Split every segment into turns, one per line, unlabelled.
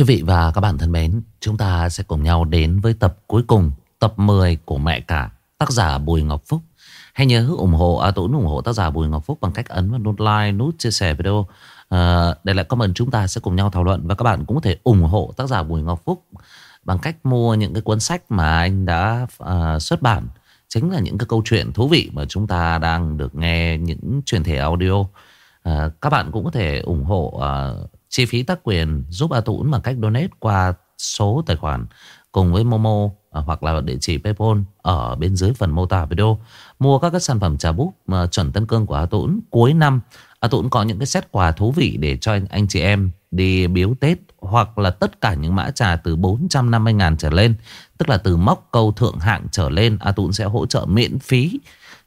Quý vị và các bạn thân mến, chúng ta sẽ cùng nhau đến với tập cuối cùng, tập 10 của Mẹ Cả, tác giả Bùi Ngọc Phúc. Hãy nhớ ủng hộ à, Tũng ủng hộ tác giả Bùi Ngọc Phúc bằng cách ấn vào nút like, nút chia sẻ video. À, để lại comment chúng ta sẽ cùng nhau thảo luận và các bạn cũng có thể ủng hộ tác giả Bùi Ngọc Phúc bằng cách mua những cái cuốn sách mà anh đã à, xuất bản. Chính là những cái câu chuyện thú vị mà chúng ta đang được nghe những truyền thể audio. À, các bạn cũng có thể ủng hộ À, chi phí tác quyền giúp A Tũng bằng cách donate qua số tài khoản cùng với Momo à, hoặc là địa chỉ Paypal ở bên dưới phần mô tả video. Mua các cái sản phẩm trà búp mà chuẩn Tân Cương của A Tũng cuối năm. A Tũng có những cái set quà thú vị để cho anh, anh chị em đi biếu Tết hoặc là tất cả những mã trà từ 450 ngàn trở lên. Tức là từ móc câu thượng hạng trở lên A Tũng sẽ hỗ trợ miễn phí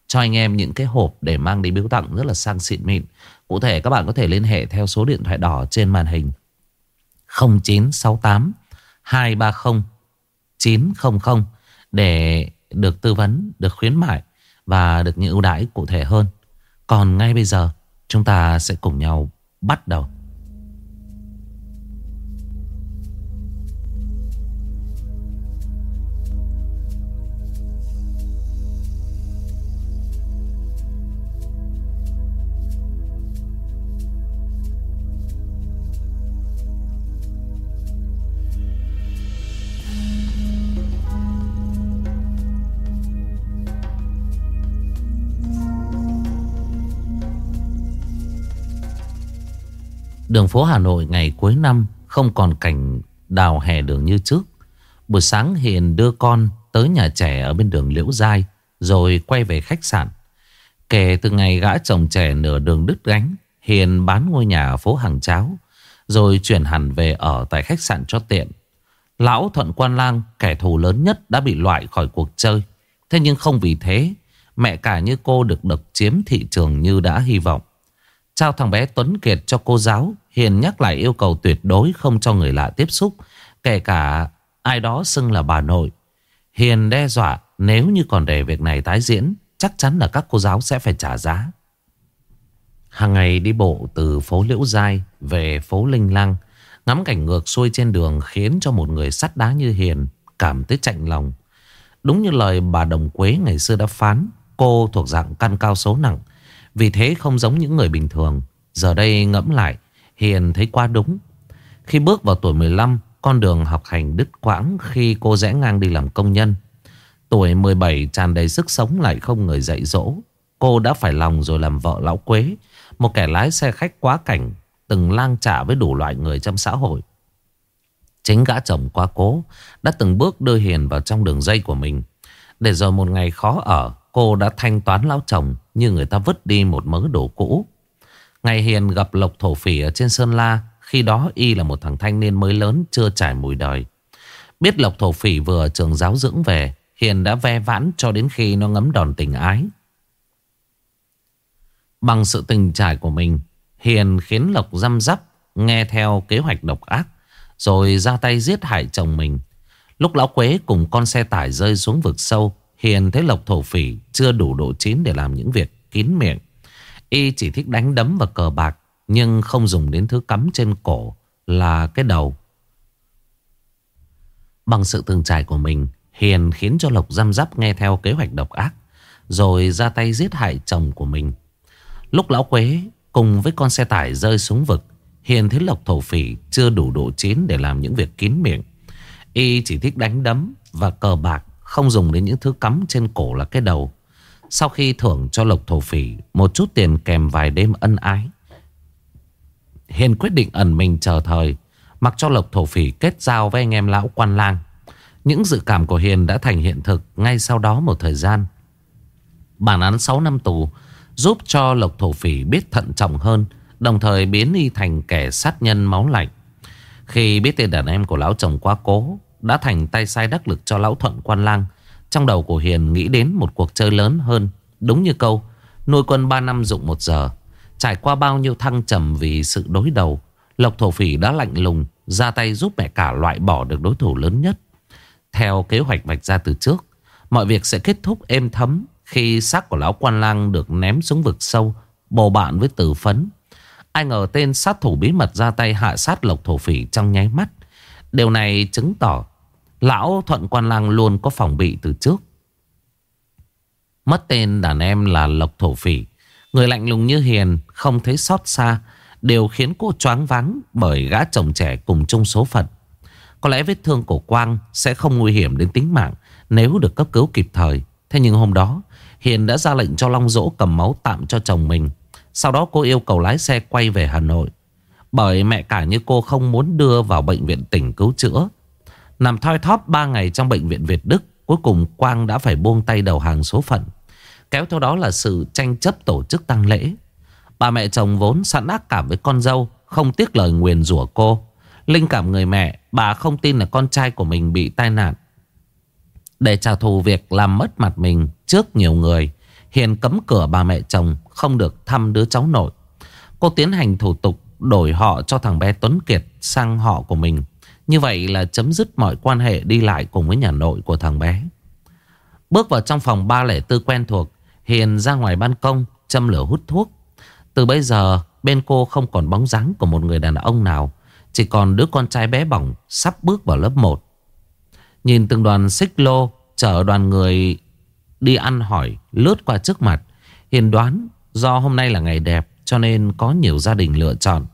cho anh em những cái hộp để mang đi biếu tặng rất là sang xịn mịn. Cụ thể các bạn có thể liên hệ theo số điện thoại đỏ trên màn hình 0968 230 900 để được tư vấn, được khuyến mại và được những ưu đãi cụ thể hơn. Còn ngay bây giờ chúng ta sẽ cùng nhau bắt đầu. Đường phố Hà Nội ngày cuối năm không còn cảnh đào hè đường như trước. Buổi sáng Hiền đưa con tới nhà trẻ ở bên đường Liễu Giai rồi quay về khách sạn. Kể từ ngày gã chồng trẻ nửa đường đứt gánh, Hiền bán ngôi nhà ở phố Hàng Cháo rồi chuyển hẳn về ở tại khách sạn cho tiện. Lão Thuận Quan Lang, kẻ thù lớn nhất đã bị loại khỏi cuộc chơi. Thế nhưng không vì thế, mẹ cả như cô được độc chiếm thị trường như đã hy vọng. Trao thằng bé Tuấn Kiệt cho cô giáo Hiền nhắc lại yêu cầu tuyệt đối không cho người lạ tiếp xúc, Kể cả ai đó xưng là bà nội. Hiền đe dọa, nếu như còn để việc này tái diễn, Chắc chắn là các cô giáo sẽ phải trả giá. Hàng ngày đi bộ từ phố Liễu Giai về phố Linh Lăng, Ngắm cảnh ngược xuôi trên đường khiến cho một người sắt đá như Hiền cảm thấy chạnh lòng. Đúng như lời bà Đồng Quế ngày xưa đã phán, Cô thuộc dạng căn cao số nặng, vì thế không giống những người bình thường. Giờ đây ngẫm lại Hiền thấy quá đúng. Khi bước vào tuổi 15 Con đường học hành đứt quãng Khi cô rẽ ngang đi làm công nhân. Tuổi 17 tràn đầy sức sống lại không người dạy dỗ. Cô đã phải lòng rồi làm vợ lão quế, Một kẻ lái xe khách quá cảnh, Từng lang trả với đủ loại người trong xã hội. Chính gã chồng quá cố Đã từng bước đưa Hiền vào trong đường dây của mình. Để rồi một ngày khó ở, Cô đã thanh toán lão chồng như người ta vứt đi một mớ đồ cũ. Ngày Hiền gặp Lộc Thổ Phỉ ở trên Sơn La. Khi đó y là một thằng thanh niên mới lớn chưa trải mùi đời. Biết Lộc Thổ Phỉ vừa trường giáo dưỡng về. Hiền đã ve vãn cho đến khi nó ngấm đòn tình ái. Bằng sự tình trải của mình, Hiền khiến Lộc răm rắp nghe theo kế hoạch độc ác. Rồi ra tay giết hại chồng mình. Lúc lão Quế cùng con xe tải rơi xuống vực sâu Hiền thấy Lộc thổ phỉ chưa đủ độ chín để làm những việc kín miệng. Y chỉ thích đánh đấm và cờ bạc nhưng không dùng đến thứ cắm trên cổ là cái đầu. Bằng sự từng trải của mình, Hiền khiến cho Lộc răm rắp nghe theo kế hoạch độc ác rồi ra tay giết hại chồng của mình. Lúc lão Quế cùng với con xe tải rơi xuống vực, Hiền thấy Lộc thổ phỉ chưa đủ độ chín để làm những việc kín miệng. Y chỉ thích đánh đấm và cờ bạc không dùng đến những thứ cắm trên cổ là cái đầu sau khi thưởng cho Lộc Thổ Phỉ Một chút tiền kèm vài đêm ân ái, Hiền quyết định ẩn mình chờ thời, Mặc cho Lộc Thổ Phỉ kết giao với anh em lão quan lang Những dự cảm của Hiền đã thành hiện thực Ngay sau đó một thời gian Bản án 6 năm tù Giúp cho Lộc Thổ Phỉ biết thận trọng hơn, Đồng thời biến y thành kẻ sát nhân máu lạnh Khi biết tên đàn em của lão chồng quá cố, đã thành tay sai đắc lực cho lão thuận quan lang. Trong đầu của Hiền nghĩ đến một cuộc chơi lớn hơn. Đúng như câu, nuôi quân 3 năm dụng 1 giờ. Trải qua bao nhiêu thăng trầm vì sự đối đầu, Lộc Thổ Phỉ đã lạnh lùng, ra tay giúp mẹ cả loại bỏ được đối thủ lớn nhất. Theo kế hoạch vạch ra từ trước, mọi việc sẽ kết thúc êm thấm khi xác của lão quan lang được ném xuống vực sâu, bồ bạn với tử phấn. Ai ngờ tên sát thủ bí mật ra tay hạ sát Lộc Thổ Phỉ trong nháy mắt Điều này chứng tỏ Lão Thuận Quan Lang luôn có phòng bị từ trước. Mất tên đàn em là Lộc Thổ Phỉ. Người lạnh lùng như Hiền, Không thấy xót xa, Đều khiến cô choáng váng Bởi gã chồng trẻ cùng chung số phận. Có lẽ vết thương của Quang Sẽ không nguy hiểm đến tính mạng Nếu được cấp cứu kịp thời. Thế nhưng hôm đó, Hiền đã ra lệnh cho Long Dỗ cầm máu tạm cho chồng mình. Sau đó cô yêu cầu lái xe quay về Hà Nội. Bởi mẹ cả như cô không muốn đưa vào bệnh viện tỉnh cứu chữa Nằm thoi thóp 3 ngày trong bệnh viện Việt Đức, Cuối cùng Quang đã phải buông tay đầu hàng số phận, Kéo theo đó là sự tranh chấp tổ chức tăng lễ. Bà mẹ chồng vốn sẵn ác cảm với con dâu, Không tiếc lời nguyền rủa cô. Linh cảm người mẹ, Bà không tin là con trai của mình bị tai nạn. Để trả thù việc làm mất mặt mình Trước nhiều người, Hiền cấm cửa bà mẹ chồng, Không được thăm đứa cháu nội. Cô tiến hành thủ tục đổi họ cho thằng bé Tuấn Kiệt Sang họ của mình. Như vậy là chấm dứt mọi quan hệ đi lại Cùng với nhà nội của thằng bé. Bước vào trong phòng 304 quen thuộc, Hiền ra ngoài ban công, Châm lửa hút thuốc. Từ bây giờ, bên cô không còn bóng dáng Của một người đàn ông nào, Chỉ còn đứa con trai bé bỏng Sắp bước vào lớp 1 Nhìn từng đoàn xích lô, Chở đoàn người đi ăn hỏi, Lướt qua trước mặt. Hiền đoán do hôm nay là ngày đẹp, Cho nên có nhiều gia đình lựa chọn.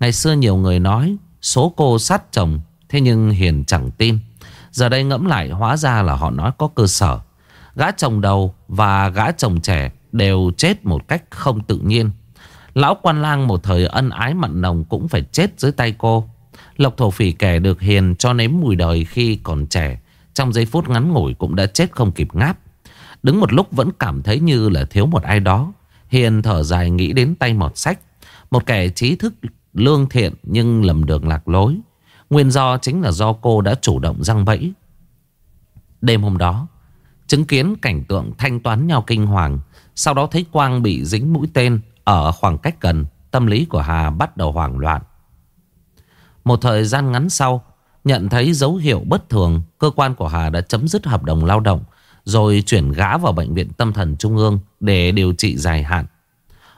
Ngày xưa nhiều người nói, Số cô sát chồng Thế nhưng Hiền chẳng tin Giờ đây ngẫm lại, hóa ra là họ nói có cơ sở Gã chồng đầu và gã chồng trẻ đều chết một cách không tự nhiên. Lão quan lang một thời ân ái mặn nồng cũng phải chết dưới tay cô. Lộc thổ phỉ kẻ được hiền cho nếm mùi đời khi còn trẻ. Trong giây phút ngắn ngủi cũng đã chết không kịp ngáp. Đứng một lúc vẫn cảm thấy như là thiếu một ai đó. Hiền thở dài nghĩ đến tay mọt sách. Một kẻ trí thức lương thiện nhưng lầm đường lạc lối. Nguyên do chính là do cô đã chủ động răng bẫy. Đêm hôm đó, Chứng kiến cảnh tượng thanh toán nhau kinh hoàng Sau đó thấy Quang bị dính mũi tên Ở khoảng cách gần Tâm lý của Hà bắt đầu hoảng loạn Một thời gian ngắn sau Nhận thấy dấu hiệu bất thường Cơ quan của Hà đã chấm dứt hợp đồng lao động Rồi chuyển gã vào bệnh viện tâm thần trung ương Để điều trị dài hạn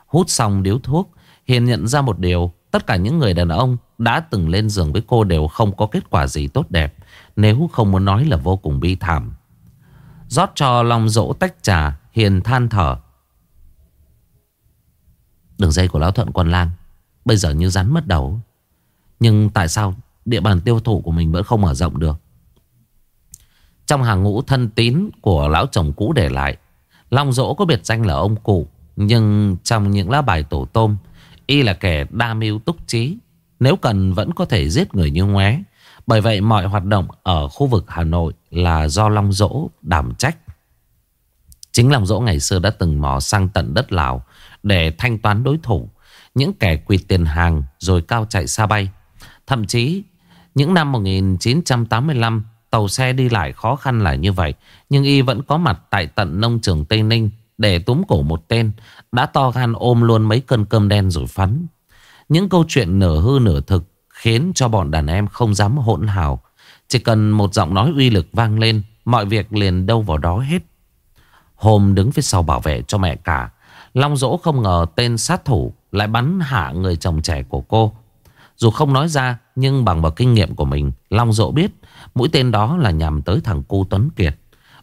Hút xong điếu thuốc Hiền nhận ra một điều Tất cả những người đàn ông đã từng lên giường với cô đều không có kết quả gì tốt đẹp, Nếu không muốn nói là vô cùng bi thảm. Rót cho Long dỗ tách trà, Hiền than thở. Đường dây của Lão Thuận còn lan, Bây giờ như rắn mất đầu. Nhưng tại sao địa bàn tiêu thụ của mình vẫn không mở rộng được? Trong hàng ngũ thân tín của lão chồng cũ để lại Long dỗ có biệt danh là ông cụ, Nhưng trong những lá bài tổ tôm, Y là kẻ đa mưu túc trí. Nếu cần vẫn có thể giết người như ngoé bởi vậy mọi hoạt động ở khu vực Hà Nội là do Long Dỗ đảm trách. Chính Long Dỗ ngày xưa đã từng mò sang tận đất Lào để thanh toán đối thủ. Những kẻ quỳ tiền hàng rồi cao chạy xa bay. Thậm chí, những năm 1985 tàu xe đi lại khó khăn là như vậy. Nhưng y vẫn có mặt tại tận nông trường Tây Ninh để túm cổ một tên. Đã to gan ôm luôn mấy cân cơm đen rồi phắn. Những câu chuyện nửa hư nửa thực Khiến cho bọn đàn em không dám hỗn hào. Chỉ cần một giọng nói uy lực vang lên, Mọi việc liền đâu vào đó hết. Hôm đứng phía sau bảo vệ cho mẹ cả, Long dỗ không ngờ tên sát thủ Lại bắn hạ người chồng trẻ của cô. Dù không nói ra, Nhưng bằng vào kinh nghiệm của mình, Long dỗ biết Mũi tên đó là nhằm tới thằng cu Tuấn Kiệt.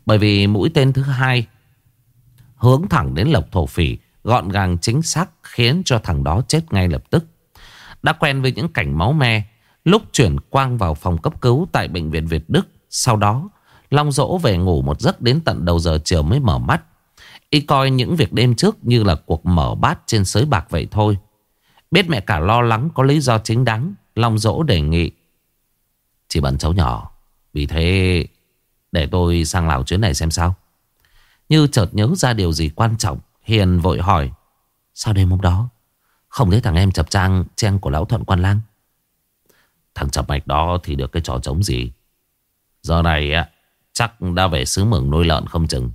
Bởi vì mũi tên thứ hai Hướng thẳng đến lộc thổ phỉ, Gọn gàng chính xác Khiến cho thằng đó chết ngay lập tức đã quen với những cảnh máu me, Lúc chuyển Quang vào phòng cấp cứu Tại bệnh viện Việt Đức. Sau đó, Long dỗ về ngủ một giấc đến tận đầu giờ chiều mới mở mắt. Y coi những việc đêm trước như là cuộc mở bát trên sới bạc vậy thôi. Biết mẹ cả lo lắng có lý do chính đáng, Long dỗ đề nghị Chỉ bận cháu nhỏ, Vì thế để tôi sang Lào chuyến này xem sao. Như chợt nhớ ra điều gì quan trọng, Hiền vội hỏi, Sao đêm hôm đó không thấy thằng em chập trang chen của lão thuận quan lang. Thằng chập mạch đó thì được cái trò trống gì? Giờ này á, Chắc đã về xứ mường nuôi lợn không chừng.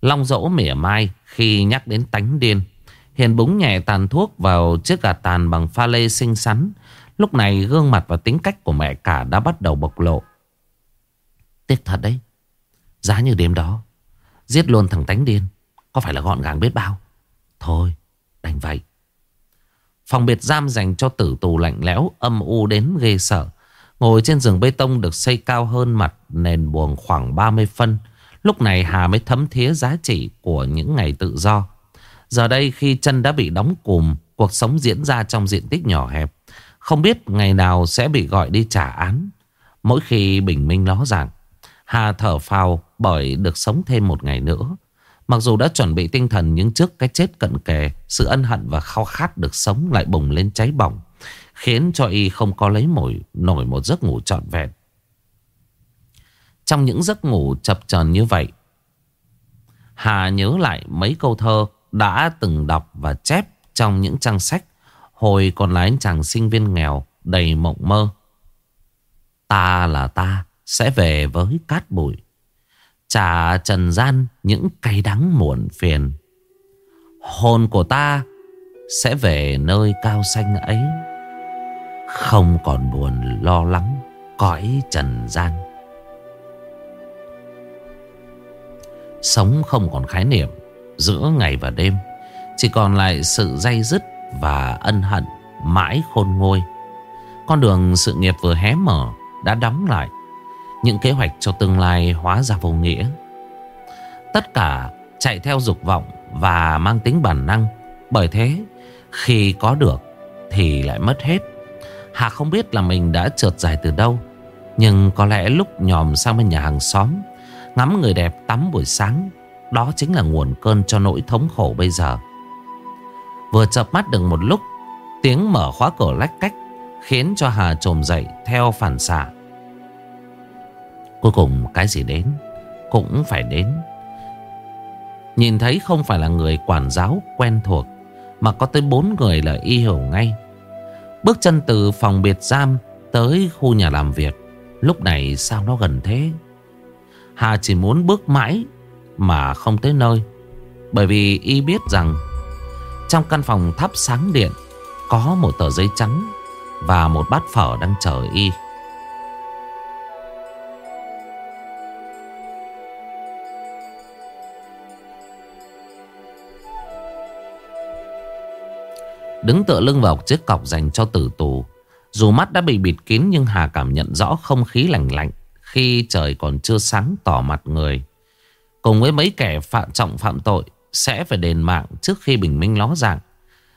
Long dỗ mỉa mai Khi nhắc đến tánh điên. Hiền búng nhẹ tàn thuốc vào chiếc gà tàn bằng pha lê xinh xắn. Lúc này gương mặt và tính cách của mẹ cả đã bắt đầu bộc lộ. Tiếc thật đấy. Giá như đêm đó, Giết luôn thằng tánh điên, Có phải là gọn gàng biết bao? Thôi, đành vậy. Phòng biệt giam dành cho tử tù lạnh lẽo âm u đến ghê sợ. Ngồi trên giường bê tông được xây cao hơn mặt nền buồng khoảng 30 phân. Lúc này Hà mới thấm thía giá trị của những ngày tự do. Giờ đây khi chân đã bị đóng cùm, cuộc sống diễn ra trong diện tích nhỏ hẹp. Không biết ngày nào sẽ bị gọi đi trả án. Mỗi khi bình minh ló dạng, Hà thở phào bởi được sống thêm một ngày nữa. Mặc dù đã chuẩn bị tinh thần nhưng trước cái chết cận kề, sự ân hận và khao khát được sống lại bùng lên cháy bỏng. Khiến cho y không có lấy mồi nổi một giấc ngủ trọn vẹn Trong những giấc ngủ chập chờn như vậy Hà nhớ lại mấy câu thơ đã từng đọc và chép trong những trang sách Hồi còn là anh chàng sinh viên nghèo đầy mộng mơ Ta là ta sẽ về với cát bụi Trả trần gian những cay đắng muộn phiền. Hồn của ta sẽ về nơi cao xanh ấy. Không còn buồn lo lắng, Cõi trần gian. Sống không còn khái niệm Giữa ngày và đêm, Chỉ còn lại sự dây dứt Và ân hận mãi khôn ngôi Con đường sự nghiệp vừa hé mở Đã đóng lại. Những kế hoạch cho tương lai hóa ra vô nghĩa. Tất cả chạy theo dục vọng Và mang tính bản năng, Bởi thế Khi có được Thì lại mất hết. Hà không biết là mình đã trượt dài từ đâu, Nhưng có lẽ lúc nhòm sang bên nhà hàng xóm, Ngắm người đẹp tắm buổi sáng, Đó chính là nguồn cơn cho nỗi thống khổ bây giờ. Vừa chợp mắt được một lúc, Tiếng mở khóa cửa lách cách Khiến cho Hà trồm dậy theo phản xạ. Cuối cùng cái gì đến Cũng phải đến Nhìn thấy không phải là người quản giáo quen thuộc, Mà có tới bốn người là y hiểu ngay Bước chân từ phòng biệt giam tới khu nhà làm việc. Lúc này sao nó gần thế? Hà chỉ muốn bước mãi mà không tới nơi. Bởi vì y biết rằng trong căn phòng thắp sáng điện có một tờ giấy trắng và một bát phở đang chờ y. Đứng tựa lưng vào chiếc cọc dành cho tử tù. Dù mắt đã bị bịt kín Nhưng Hà cảm nhận rõ không khí lạnh lạnh Khi trời còn chưa sáng tỏ mặt người. Cùng với mấy kẻ phạm trọng phạm tội Sẽ phải đền mạng trước khi bình minh ló dạng.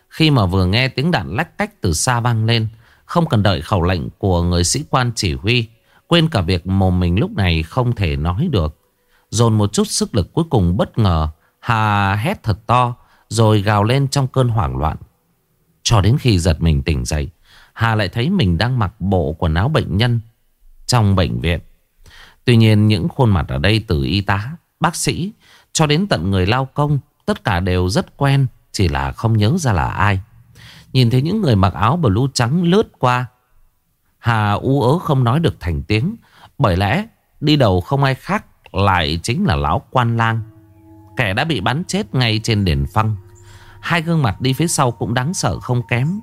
Khi mà vừa nghe tiếng đạn lách cách từ xa vang lên, Không cần đợi khẩu lệnh của người sĩ quan chỉ huy, Quên cả việc mồm mình lúc này không thể nói được. Dồn một chút sức lực cuối cùng bất ngờ, Hà hét thật to, Rồi gào lên trong cơn hoảng loạn cho đến khi giật mình tỉnh dậy, Hà lại thấy mình đang mặc bộ quần áo bệnh nhân Trong bệnh viện. Tuy nhiên, những khuôn mặt ở đây từ y tá, Bác sĩ Cho đến tận người lao công, Tất cả đều rất quen, Chỉ là không nhớ ra là ai. Nhìn thấy những người mặc áo blue trắng lướt qua, Hà u ớ không nói được thành tiếng. Bởi lẽ, đi đầu không ai khác Lại chính là lão quan lang. Kẻ đã bị bắn chết ngay trên đền phăng. Hai gương mặt đi phía sau cũng đáng sợ không kém.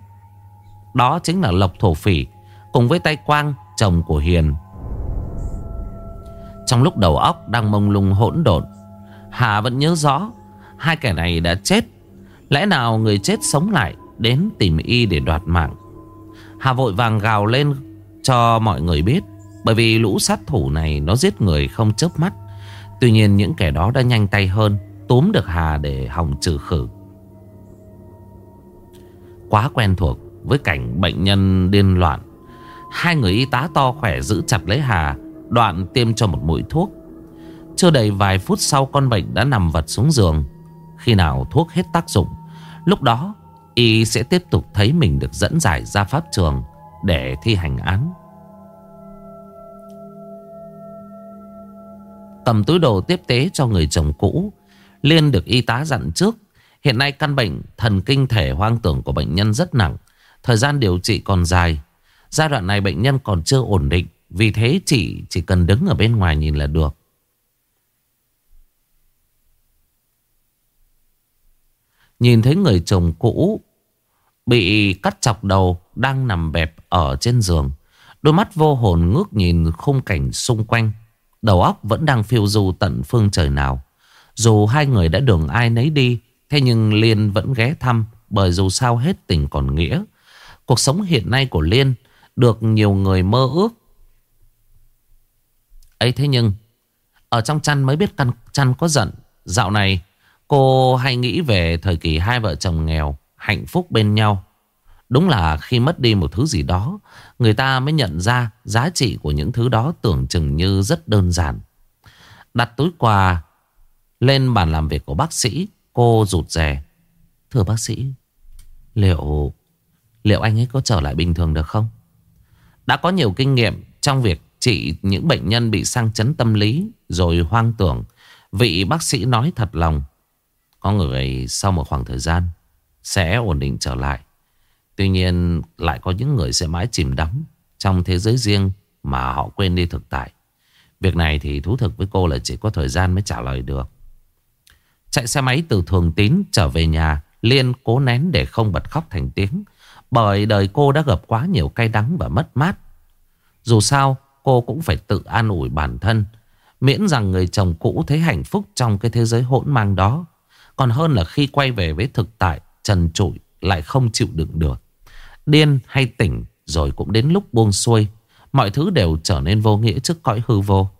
Đó chính là Lộc Thổ Phỉ, Cùng với tay Quang, Chồng của Hiền. Trong lúc đầu óc đang mông lung hỗn độn, Hà vẫn nhớ rõ, Hai kẻ này đã chết. Lẽ nào người chết sống lại Đến tìm y để đoạt mạng? Hà vội vàng gào lên Cho mọi người biết, Bởi vì lũ sát thủ này Nó giết người không chớp mắt. Tuy nhiên những kẻ đó đã nhanh tay hơn, Túm được Hà để hòng trừ khử. Quá quen thuộc với cảnh bệnh nhân điên loạn. Hai người y tá to khỏe giữ chặt lấy Hà, Đoạn tiêm cho một mũi thuốc. Chưa đầy vài phút sau con bệnh đã nằm vật xuống giường. Khi nào thuốc hết tác dụng, Lúc đó Y sẽ tiếp tục thấy mình được dẫn giải ra pháp trường Để thi hành án. Cầm túi đồ tiếp tế cho người chồng cũ, Liên được y tá dặn trước Hiện nay căn bệnh thần kinh thể hoang tưởng của bệnh nhân rất nặng. Thời gian điều trị còn dài. Giai đoạn này bệnh nhân còn chưa ổn định. Vì thế chị chỉ cần đứng ở bên ngoài nhìn là được. Nhìn thấy người chồng cũ bị cắt chọc đầu đang nằm bẹp ở trên giường. Đôi mắt vô hồn ngước nhìn khung cảnh xung quanh. Đầu óc vẫn đang phiêu du tận phương trời nào. Dù hai người đã đường ai nấy đi Thế nhưng Liên vẫn ghé thăm, bởi dù sao hết tình còn nghĩa. Cuộc sống hiện nay của Liên được nhiều người mơ ước. Ấy thế nhưng, Ở trong chăn mới biết căn chăn có giận. Dạo này, cô hay nghĩ về thời kỳ hai vợ chồng nghèo, Hạnh phúc bên nhau. Đúng là khi mất đi một thứ gì đó, Người ta mới nhận ra giá trị của những thứ đó tưởng chừng như rất đơn giản. Đặt túi quà lên bàn làm việc của bác sĩ Cô rụt rè. Thưa bác sĩ, Liệu Liệu anh ấy có trở lại bình thường được không? Đã có nhiều kinh nghiệm Trong việc trị những bệnh nhân bị sang chấn tâm lý Rồi hoang tưởng. Vị bác sĩ nói thật lòng. Có người sau một khoảng thời gian Sẽ ổn định trở lại. Tuy nhiên lại có những người sẽ mãi chìm đắm Trong thế giới riêng Mà họ quên đi thực tại. Việc này thì thú thực với cô là chỉ có thời gian mới trả lời được. Chạy xe máy từ Thường Tín trở về nhà, Liên cố nén để không bật khóc thành tiếng. Bởi đời cô đã gặp quá nhiều cay đắng và mất mát. Dù sao, cô cũng phải tự an ủi bản thân, Miễn rằng người chồng cũ thấy hạnh phúc trong cái thế giới hỗn mang đó. Còn hơn là khi quay về với thực tại, Trần trụi lại không chịu đựng được. Điên hay tỉnh, rồi cũng đến lúc buông xuôi, Mọi thứ đều trở nên vô nghĩa trước cõi hư vô.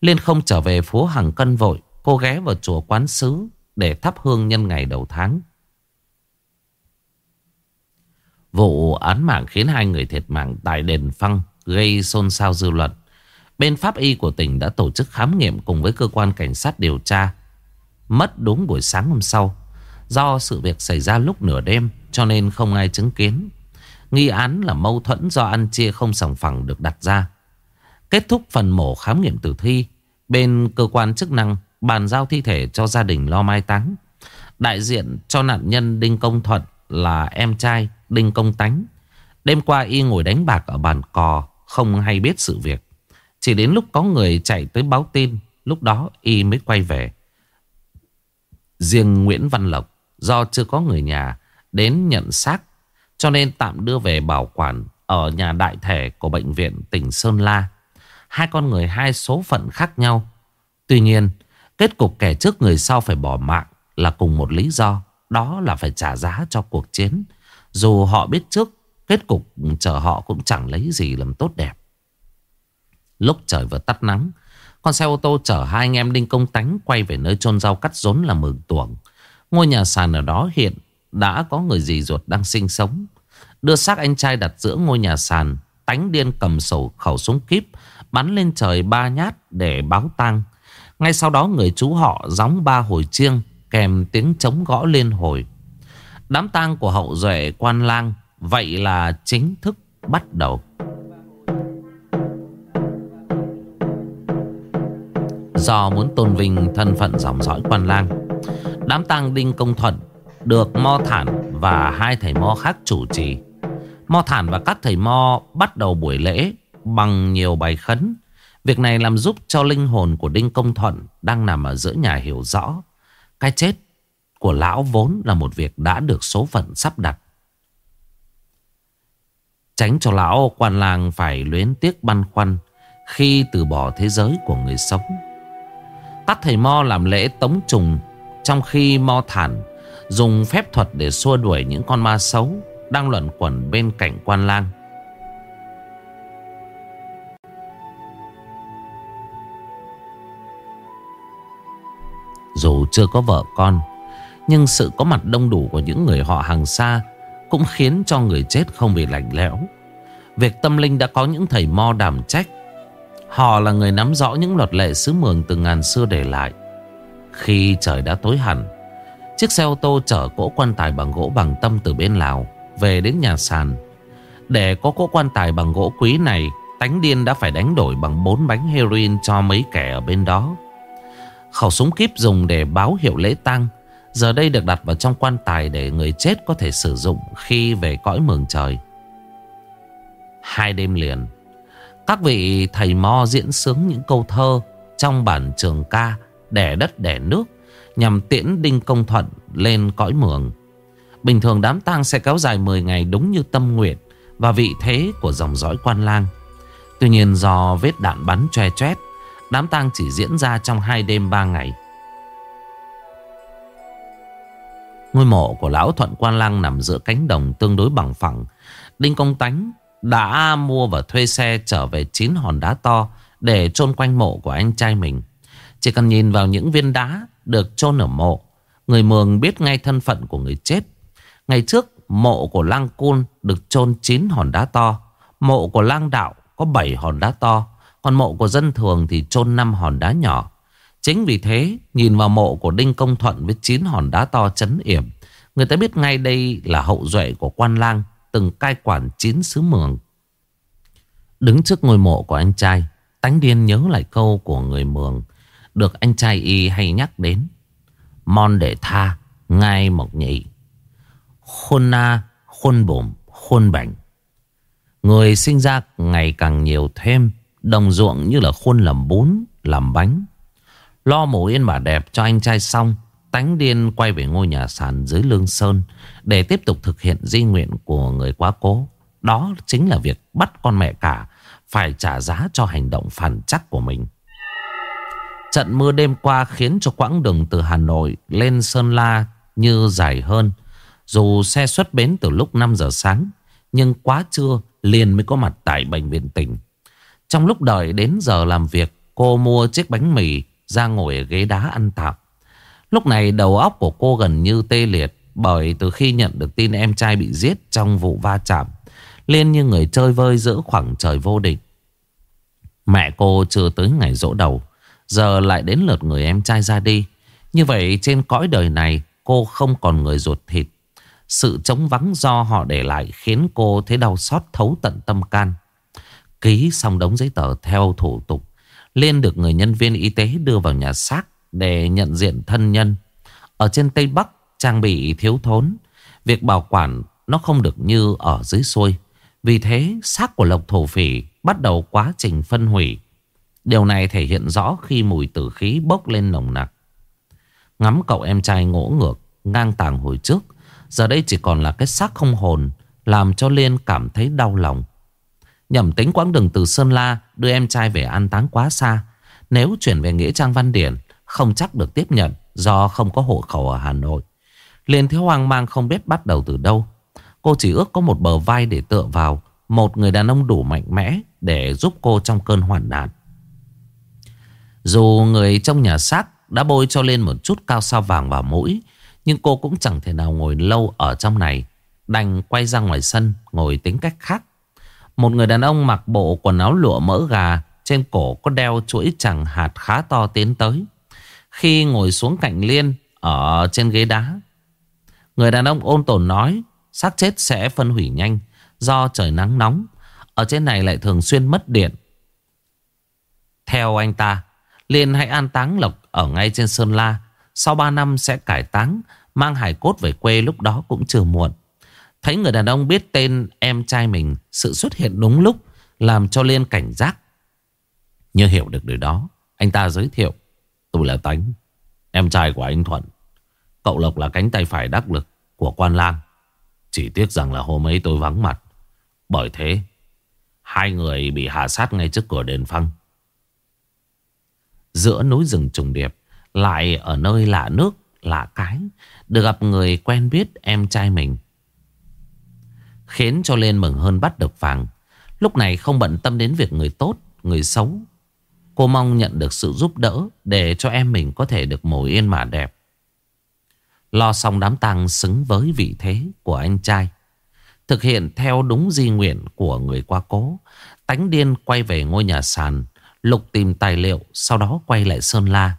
Liên không trở về phố hàng cân vội Cô ghé vào chùa quán sứ Để thắp hương nhân ngày đầu tháng Vụ án mạng khiến hai người thiệt mạng tại đền Phăng gây xôn xao dư luận. Bên pháp y của tỉnh đã tổ chức khám nghiệm cùng với cơ quan cảnh sát điều tra. Mất đúng buổi sáng hôm sau. Do sự việc xảy ra lúc nửa đêm cho nên không ai chứng kiến. Nghi án là mâu thuẫn do ăn chia không sòng phẳng được đặt ra. Kết thúc phần mổ khám nghiệm tử thi, bên cơ quan chức năng bàn giao thi thể cho gia đình lo mai táng. Đại diện cho nạn nhân Đinh Công Thuận là em trai Đinh Công Tánh. Đêm qua y ngồi đánh bạc ở bàn cò, không hay biết sự việc. Chỉ đến lúc có người chạy tới báo tin, lúc đó y mới quay về. Riêng Nguyễn Văn Lộc, do chưa có người nhà đến nhận xác, cho nên tạm đưa về bảo quản ở nhà đại thể của bệnh viện tỉnh Sơn La. Hai con người hai số phận khác nhau. Tuy nhiên, kết cục kẻ trước người sau phải bỏ mạng là cùng một lý do. Đó là phải trả giá cho cuộc chiến. Dù họ biết trước, Kết cục chờ họ cũng chẳng lấy gì làm tốt đẹp. Lúc trời vừa tắt nắng, Con xe ô tô chở hai anh em Đinh Công Tánh Quay về nơi chôn rau cắt rốn là mừng tuồng. Ngôi nhà sàn ở đó hiện Đã có người dì ruột đang sinh sống. Đưa xác anh trai đặt giữa ngôi nhà sàn, Tánh điên cầm sổ khẩu súng kíp, Bắn lên trời ba nhát để báo tang. Ngay sau đó người chú họ gióng ba hồi chiêng, Kèm tiếng trống gõ lên hồi. Đám tang của hậu duệ quan lang, Vậy là chính thức bắt đầu. Do muốn tôn vinh thân phận dòng dõi quan lang, Đám tang Đinh Công Thuận Được Mo Thản và hai thầy Mo khác chủ trì. Mo Thản và các thầy Mo bắt đầu buổi lễ Bằng nhiều bài khấn Việc này làm giúp cho linh hồn của Đinh Công Thuận Đang nằm ở giữa nhà hiểu rõ Cái chết của lão vốn là một việc đã được số phận sắp đặt. Tránh cho lão quan làng phải luyến tiếc băn khoăn khi từ bỏ thế giới của người sống. Các thầy Mo làm lễ tống trùng, trong khi Mo thản, dùng phép thuật để xua đuổi những con ma xấu đang luẩn quẩn bên cạnh quan lang. Dù chưa có vợ con. Nhưng sự có mặt đông đủ của những người họ hàng xa Cũng khiến cho người chết không bị lạnh lẽo. Việc tâm linh đã có những thầy mo đảm trách. Họ là người nắm rõ những luật lệ xứ mường từ ngàn xưa để lại. Khi trời đã tối hẳn, Chiếc xe ô tô chở cỗ quan tài bằng gỗ bằng tâm từ bên Lào Về đến nhà sàn. Để có cỗ quan tài bằng gỗ quý này, Tánh điên đã phải đánh đổi bằng bốn bánh heroin cho mấy kẻ ở bên đó. Khẩu súng kíp dùng để báo hiệu lễ tang Giờ đây được đặt vào trong quan tài để người chết có thể sử dụng khi về cõi mường trời. Hai đêm liền, các vị thầy mo diễn sướng những câu thơ trong bản trường ca đẻ đất đẻ nước nhằm tiễn Đinh Công Thuận lên cõi mường. Bình thường đám tang sẽ kéo dài 10 ngày đúng như tâm nguyện và vị thế của dòng dõi quan lang. Tuy nhiên do vết đạn bắn tre chét đám tang chỉ diễn ra trong hai đêm ba ngày. Ngôi mộ của lão Thuận Quan Lang nằm giữa cánh đồng tương đối bằng phẳng. Đinh Công Tánh đã mua và thuê xe trở về chín hòn đá to Để chôn quanh mộ của anh trai mình Chỉ cần nhìn vào những viên đá Được chôn ở mộ, Người Mường biết ngay thân phận của người chết Ngày trước, mộ của Lang Côn Được chôn 9 hòn đá to, Mộ của Lang Đạo có 7 hòn đá to còn mộ của dân thường thì chôn năm hòn đá nhỏ. Chính vì thế, Nhìn vào mộ của Đinh Công Thuận Với chín hòn đá to chấn yểm, Người ta biết ngay đây là hậu duệ của quan lang, Từng cai quản chín xứ mường. Đứng trước ngôi mộ của anh trai, Tánh điên nhớ lại câu của người mường, Được anh trai y hay nhắc đến. Mon để tha ngay mộc nhị. Khôn na, Khôn bổm, Khôn bảnh. Người sinh ra ngày càng nhiều thêm Đồng ruộng như là khuôn làm bún, Làm bánh. Lo mổ yên bà đẹp cho anh trai xong, Tánh điên quay về ngôi nhà sàn dưới Lương Sơn Để tiếp tục thực hiện di nguyện của người quá cố. Đó chính là việc bắt con mẹ cả Phải trả giá cho hành động phản chắc của mình. Trận mưa đêm qua khiến cho quãng đường từ Hà Nội lên Sơn La như dài hơn. Dù xe xuất bến từ lúc 5 giờ sáng, Nhưng quá trưa liền mới có mặt tại bệnh viện tỉnh. Trong lúc đợi đến giờ làm việc, Cô mua chiếc bánh mì ra ngồi ở ghế đá ăn tạm. Lúc này đầu óc của cô gần như tê liệt, Bởi từ khi nhận được tin em trai bị giết trong vụ va chạm Liên như người chơi vơi giữa khoảng trời vô định. Mẹ cô chưa tới ngày rỗ đầu, Giờ lại đến lượt người em trai ra đi. Như vậy trên cõi đời này, Cô không còn người ruột thịt. Sự trống vắng do họ để lại Khiến cô thấy đau xót thấu tận tâm can. Ký xong đống giấy tờ theo thủ tục, Liên được người nhân viên y tế đưa vào nhà xác để nhận diện thân nhân. Ở trên Tây Bắc, trang bị thiếu thốn. Việc bảo quản nó không được như ở dưới xuôi. Vì thế, xác của Lộc Thổ Phỉ bắt đầu quá trình phân hủy. Điều này thể hiện rõ khi mùi tử khí bốc lên nồng nặc. Ngắm cậu em trai ngỗ ngược, ngang tàng hồi trước. Giờ đây chỉ còn là cái xác không hồn, làm cho Liên cảm thấy đau lòng. Nhầm tính quãng đường từ Sơn La đưa em trai về an táng quá xa. Nếu chuyển về Nghĩa Trang Văn Điển không chắc được tiếp nhận do không có hộ khẩu ở Hà Nội. Liền thiếu hoang mang không biết bắt đầu từ đâu. Cô chỉ ước có một bờ vai để tựa vào, một người đàn ông đủ mạnh mẽ để giúp cô trong cơn hoạn nạn. Dù người trong nhà xác đã bôi cho lên một chút cao sao vàng vào mũi, nhưng cô cũng chẳng thể nào ngồi lâu ở trong này. Đành quay ra ngoài sân, ngồi tính cách khác. Một người đàn ông mặc bộ quần áo lụa mỡ gà, trên cổ có đeo chuỗi chẳng hạt khá to tiến tới. Khi ngồi xuống cạnh Liên Ở trên ghế đá Người đàn ông ôn tồn nói xác chết sẽ phân hủy nhanh Do trời nắng nóng Ở trên này lại thường xuyên mất điện Theo anh ta Liên hãy an táng Lộc Ở ngay trên Sơn La Sau 3 năm sẽ cải táng Mang hải cốt về quê lúc đó cũng chưa muộn Thấy người đàn ông biết tên em trai mình, Sự xuất hiện đúng lúc Làm cho Liên cảnh giác. Như hiểu được điều đó, Anh ta giới thiệu, Tôi là Tánh, Em trai của anh Thuận. Cậu Lộc là cánh tay phải đắc lực của quan lang Chỉ tiếc rằng là hôm ấy tôi vắng mặt. Bởi thế, Hai người bị hạ sát ngay trước cửa đền phăng. Giữa núi rừng trùng điệp, Lại ở nơi lạ nước, Lạ cái, Được gặp người quen biết em trai mình. Khiến cho lên mừng hơn bắt được vàng Lúc này không bận tâm đến việc người tốt, Người xấu. Cô mong nhận được sự giúp đỡ Để cho em mình có thể được mồi yên mà đẹp. Lo xong đám tang xứng với vị thế của anh trai. Thực hiện theo đúng di nguyện của người qua cố, Tánh điên quay về ngôi nhà sàn, Lục tìm tài liệu, Sau đó quay lại Sơn La.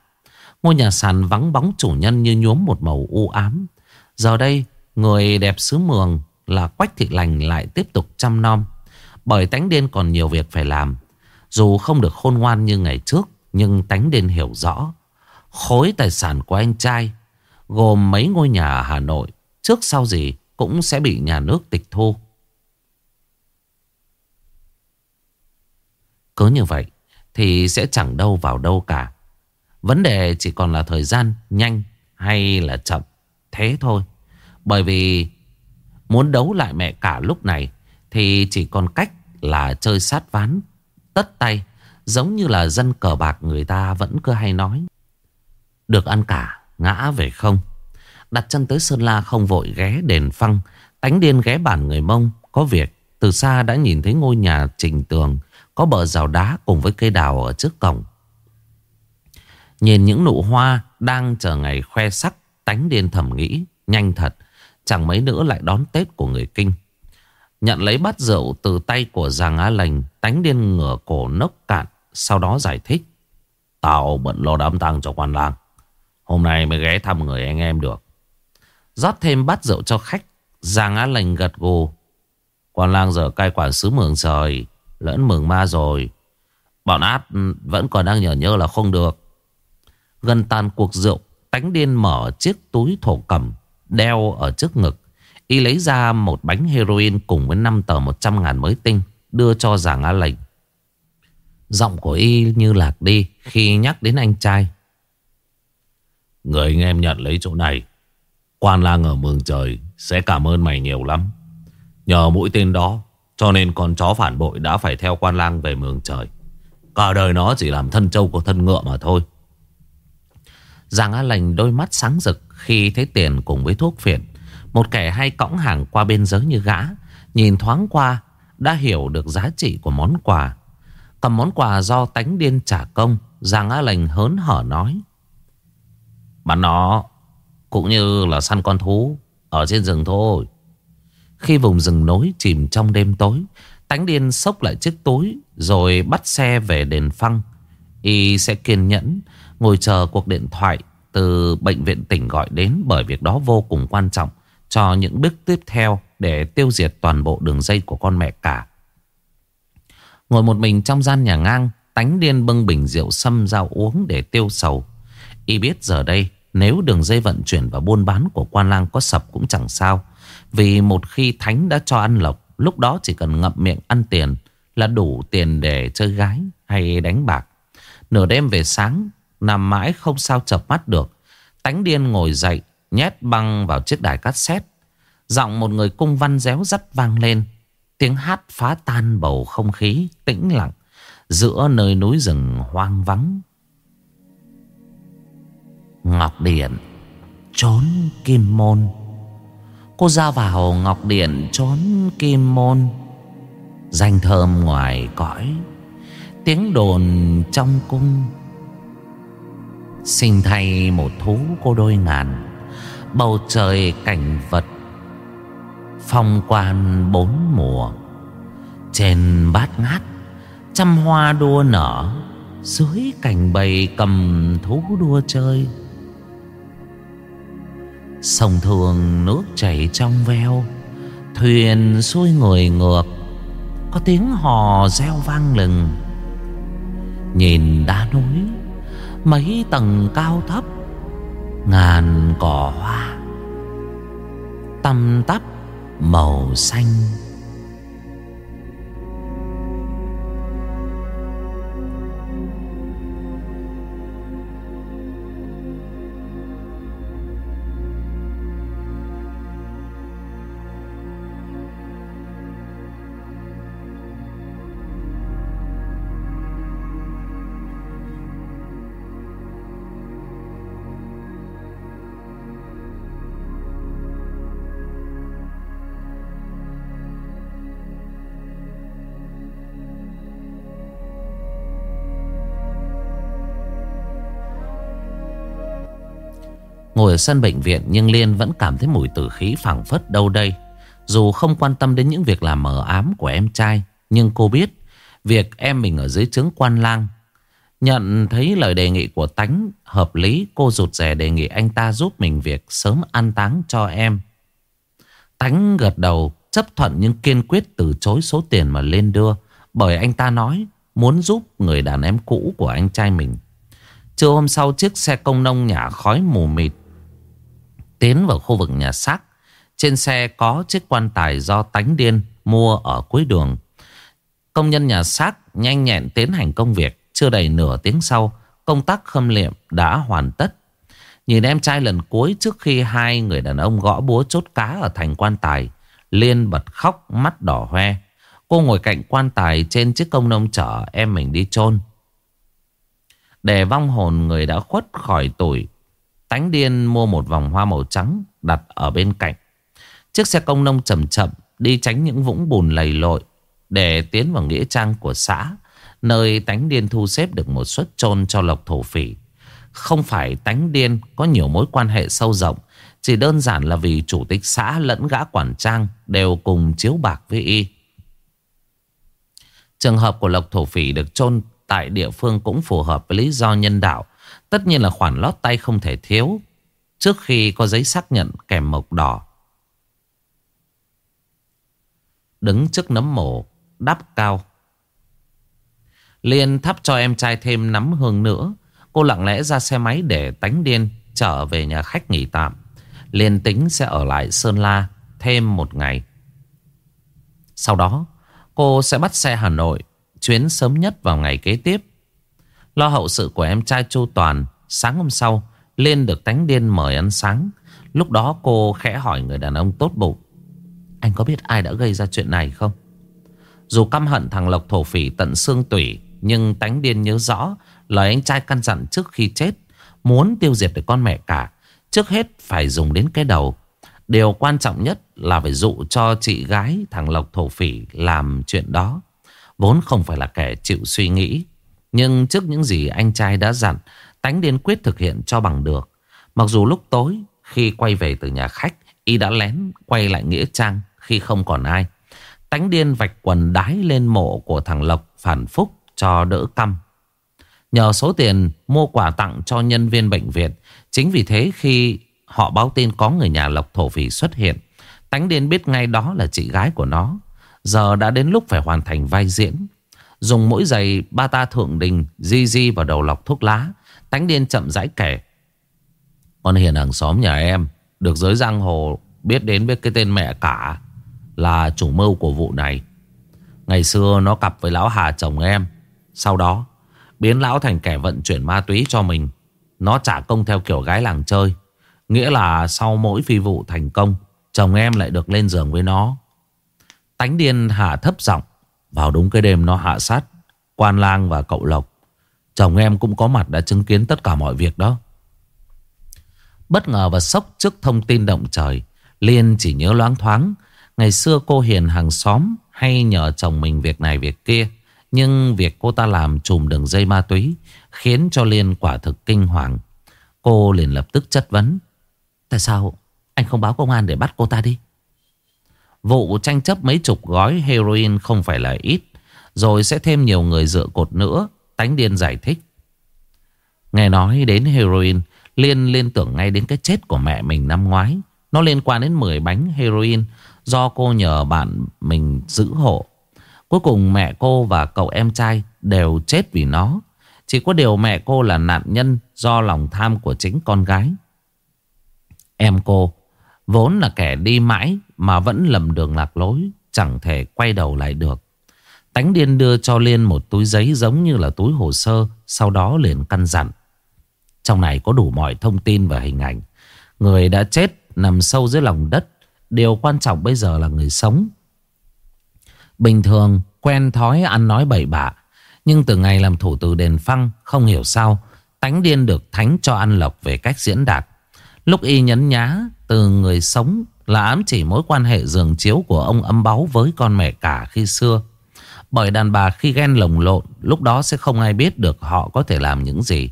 Ngôi nhà sàn vắng bóng chủ nhân như nhuốm một màu u ám. Giờ đây, Người đẹp xứ mường là Quách Thị Lành lại tiếp tục chăm nom. Bởi tánh điên còn nhiều việc phải làm. Dù không được khôn ngoan như ngày trước, Nhưng tánh đền hiểu rõ. Khối tài sản của anh trai, Gồm mấy ngôi nhà ở Hà Nội, Trước sau gì cũng sẽ bị nhà nước tịch thu. Cứ như vậy Thì sẽ chẳng đâu vào đâu cả. Vấn đề chỉ còn là thời gian nhanh hay là chậm, Thế thôi. Bởi vì Muốn đấu lại mẹ cả lúc này, Thì chỉ còn cách là chơi sát ván, tất tay, Giống như là dân cờ bạc người ta vẫn cứ hay nói. Được ăn cả, Ngã về không. Đặt chân tới Sơn La không vội ghé đền phăng, Tánh điên ghé bản người Mông, Có việc. Từ xa đã nhìn thấy ngôi nhà trình tường, Có bờ rào đá cùng với cây đào ở trước cổng. Nhìn những nụ hoa đang chờ ngày khoe sắc, Tánh điên thầm nghĩ, Nhanh thật. Chẳng mấy nữa lại đón Tết của người Kinh Nhận lấy bát rượu từ tay của Giàng Á Lành Tánh điên ngửa cổ nốc cạn Sau đó giải thích Tao bận lo đám tang cho quan lang Hôm nay mới ghé thăm người anh em được rót thêm bát rượu cho khách. Giang Á Lành gật gù. Quan lang giờ cai quản sứ mường trời, lẫn mường ma rồi. Bọn át vẫn còn đang nhở nhơ là không được. Gần tàn cuộc rượu, tánh điên mở chiếc túi thổ cầm đeo ở trước ngực. Y lấy ra một bánh heroin cùng với 5 tờ 100 ngàn mới tinh, đưa cho Giang Á Lành. Giọng của Y như lạc đi khi nhắc đến anh trai. Người anh em nhận lấy chỗ này Quan lang ở mường trời Sẽ cảm ơn mày nhiều lắm Nhờ mũi tên đó Cho nên con chó phản bội đã phải theo quan lang về mường trời Cả đời nó chỉ làm thân trâu của thân ngựa mà thôi Giang Á Lành đôi mắt sáng rực khi thấy tiền cùng với thuốc phiện. Một kẻ hay cõng hàng qua bên giới như gã, Nhìn thoáng qua, Đã hiểu được giá trị của món quà. Cầm món quà do tánh điên trả công Giang Á Lành hớn hở nói. Bắn nó cũng như là săn con thú, Ở trên rừng thôi. Khi vùng rừng nối chìm trong đêm tối, Tánh điên xốc lại chiếc túi Rồi bắt xe về đền phăng. Y sẽ kiên nhẫn, Ngồi chờ cuộc điện thoại từ bệnh viện tỉnh gọi đến Bởi việc đó vô cùng quan trọng Cho những bước tiếp theo Để tiêu diệt toàn bộ đường dây của con mẹ cả Ngồi một mình trong gian nhà ngang Tánh điên bưng bình rượu xâm ra uống để tiêu sầu Y biết giờ đây nếu đường dây vận chuyển và buôn bán của quan lang có sập cũng chẳng sao. Vì một khi Thánh đã cho ăn lộc, lúc đó chỉ cần ngậm miệng ăn tiền là đủ tiền để chơi gái hay đánh bạc. Nửa đêm về sáng, nằm mãi không sao chập mắt được. Tánh điên ngồi dậy, nhét băng vào chiếc đài cassette. Giọng một người cung văn réo rắt vang lên. Tiếng hát phá tan bầu không khí, tĩnh lặng. Giữa nơi núi rừng hoang vắng Ngọc Điện Trốn Kim Môn Cô ra vào Ngọc Điện trốn Kim Môn Danh thơm ngoài cõi Tiếng đồn trong cung Sinh thay một thú cô đôi ngàn, Bầu trời cảnh vật, Phong quan bốn mùa. Trên bát ngát, Trăm hoa đua nở, Dưới cảnh bầy cầm thú đua chơi. Sông thường nước chảy trong veo, Thuyền xuôi người ngược, Có tiếng hò reo vang lừng. Nhìn đá núi Mấy tầng cao thấp Ngàn cỏ hoa Tăm tắp màu xanh. Ở sân bệnh viện nhưng Liên vẫn cảm thấy mùi tử khí phảng phất đâu đây. Dù không quan tâm đến những việc làm mờ ám của em trai. Nhưng cô biết việc em mình ở dưới trướng quan lang. Nhận thấy lời đề nghị của Tánh, hợp lý, cô rụt rè đề nghị anh ta giúp mình việc sớm an táng cho em. Tánh gật đầu, chấp thuận nhưng kiên quyết từ chối số tiền mà Liên đưa. Bởi anh ta nói muốn giúp người đàn em cũ của anh trai mình. Trưa hôm sau, chiếc xe công nông nhả khói mù mịt Tiến vào khu vực nhà xác. Trên xe có chiếc quan tài do tánh điên mua ở cuối đường. Công nhân nhà xác nhanh nhẹn tiến hành công việc. Chưa đầy nửa tiếng sau, Công tác khâm liệm đã hoàn tất. Nhìn em trai lần cuối trước khi hai người đàn ông gõ búa chốt cá ở thành quan tài, Liên bật khóc, mắt đỏ hoe. Cô ngồi cạnh quan tài trên chiếc công nông chở em mình đi chôn. Để vong hồn người đã khuất khỏi tuổi Tánh điên mua một vòng hoa màu trắng đặt ở bên cạnh. Chiếc xe công nông chậm chậm đi tránh những vũng bùn lầy lội để tiến vào nghĩa trang của xã. Nơi tánh điên thu xếp được một suất chôn cho lộc thổ phỉ Không phải tánh điên có nhiều mối quan hệ sâu rộng, Chỉ đơn giản là vì chủ tịch xã lẫn gã quản trang Đều cùng chiếu bạc với y Trường hợp của lộc thổ phỉ được chôn tại địa phương cũng phù hợp với lý do nhân đạo Tất nhiên là khoản lót tay không thể thiếu Trước khi có giấy xác nhận kèm mộc đỏ. Đứng trước nấm mổ Đắp cao. Liên thắp cho em trai thêm nắm hương nữa. Cô lặng lẽ ra xe máy để tánh điên Trở về nhà khách nghỉ tạm. Liên tính sẽ ở lại Sơn La Thêm một ngày. Sau đó, Cô sẽ bắt xe Hà Nội Chuyến sớm nhất vào ngày kế tiếp. Lo hậu sự của em trai Chu Toàn, Sáng hôm sau, Liên được tánh điên mời ăn sáng. Lúc đó cô khẽ hỏi người đàn ông tốt bụng, Anh có biết ai đã gây ra chuyện này không? Dù căm hận thằng Lộc thổ phỉ tận xương tủy, Nhưng tánh điên nhớ rõ Lời anh trai căn dặn trước khi chết, Muốn tiêu diệt được con mẹ cả, Trước hết phải dùng đến cái đầu. Điều quan trọng nhất là phải dụ cho chị gái thằng Lộc thổ phỉ làm chuyện đó, Vốn không phải là kẻ chịu suy nghĩ. Nhưng trước những gì anh trai đã dặn, Tánh điên quyết thực hiện cho bằng được Mặc dù lúc tối, Khi quay về từ nhà khách, Y đã lén quay lại Nghĩa Trang Khi không còn ai Tánh điên vạch quần đái lên mộ của thằng Lộc phản phúc cho đỡ căm. Nhờ số tiền mua quà tặng cho nhân viên bệnh viện. Chính vì thế khi họ báo tin có người nhà Lộc thổ phỉ xuất hiện. Tánh điên biết ngay đó là chị gái của nó. Giờ đã đến lúc phải hoàn thành vai diễn. Dùng mỗi giày ba ta thượng đình di di vào đầu lọc thuốc lá. Tánh điên chậm rãi kể. Con Hiền hàng xóm nhà em được giới giang hồ biết đến với cái tên mẹ cả là chủ mưu của vụ này. Ngày xưa nó cặp với lão Hà chồng em. Sau đó biến lão thành kẻ vận chuyển ma túy cho mình. Nó trả công theo kiểu gái làng chơi. Nghĩa là sau mỗi phi vụ thành công, chồng em lại được lên giường với nó. Tánh điên hạ thấp giọng vào đúng cái đêm nó hạ sát, Quan lang và cậu Lộc, Chồng em cũng có mặt đã chứng kiến tất cả mọi việc đó. Bất ngờ và sốc trước thông tin động trời, Liên chỉ nhớ loáng thoáng, Ngày xưa cô Hiền hàng xóm Hay nhờ chồng mình việc này việc kia, Nhưng việc cô ta làm trùm đường dây ma túy Khiến cho Liên quả thực kinh hoàng. Cô liền lập tức chất vấn, Tại sao anh không báo công an để bắt cô ta đi? Vụ tranh chấp mấy chục gói heroin không phải là ít, Rồi sẽ thêm nhiều người dựa cột nữa, Tánh điên giải thích. Nghe nói đến heroin, Liên liên tưởng ngay đến cái chết của mẹ mình năm ngoái. Nó liên quan đến 10 bánh heroin Do cô nhờ bạn mình giữ hộ. Cuối cùng mẹ cô và cậu em trai đều chết vì nó. Chỉ có điều mẹ cô là nạn nhân do lòng tham của chính con gái. Em cô Vốn là kẻ đi mãi mà vẫn lầm đường lạc lối, Chẳng thể quay đầu lại được. Tánh điên đưa cho Liên một túi giấy giống như là túi hồ sơ, Sau đó liền căn dặn. Trong này có đủ mọi thông tin và hình ảnh. Người đã chết nằm sâu dưới lòng đất. Điều quan trọng bây giờ là người sống. Bình thường, quen thói ăn nói bậy bạ. Nhưng từ ngày làm thủ từ đền phăng, Không hiểu sao, Tánh điên được thánh cho ăn lộc về cách diễn đạt. Lúc y nhấn nhá từ người sống là ám chỉ mối quan hệ giường chiếu của ông âm báu với con mẹ cả khi xưa. Bởi đàn bà khi ghen lồng lộn, lúc đó sẽ không ai biết được họ có thể làm những gì.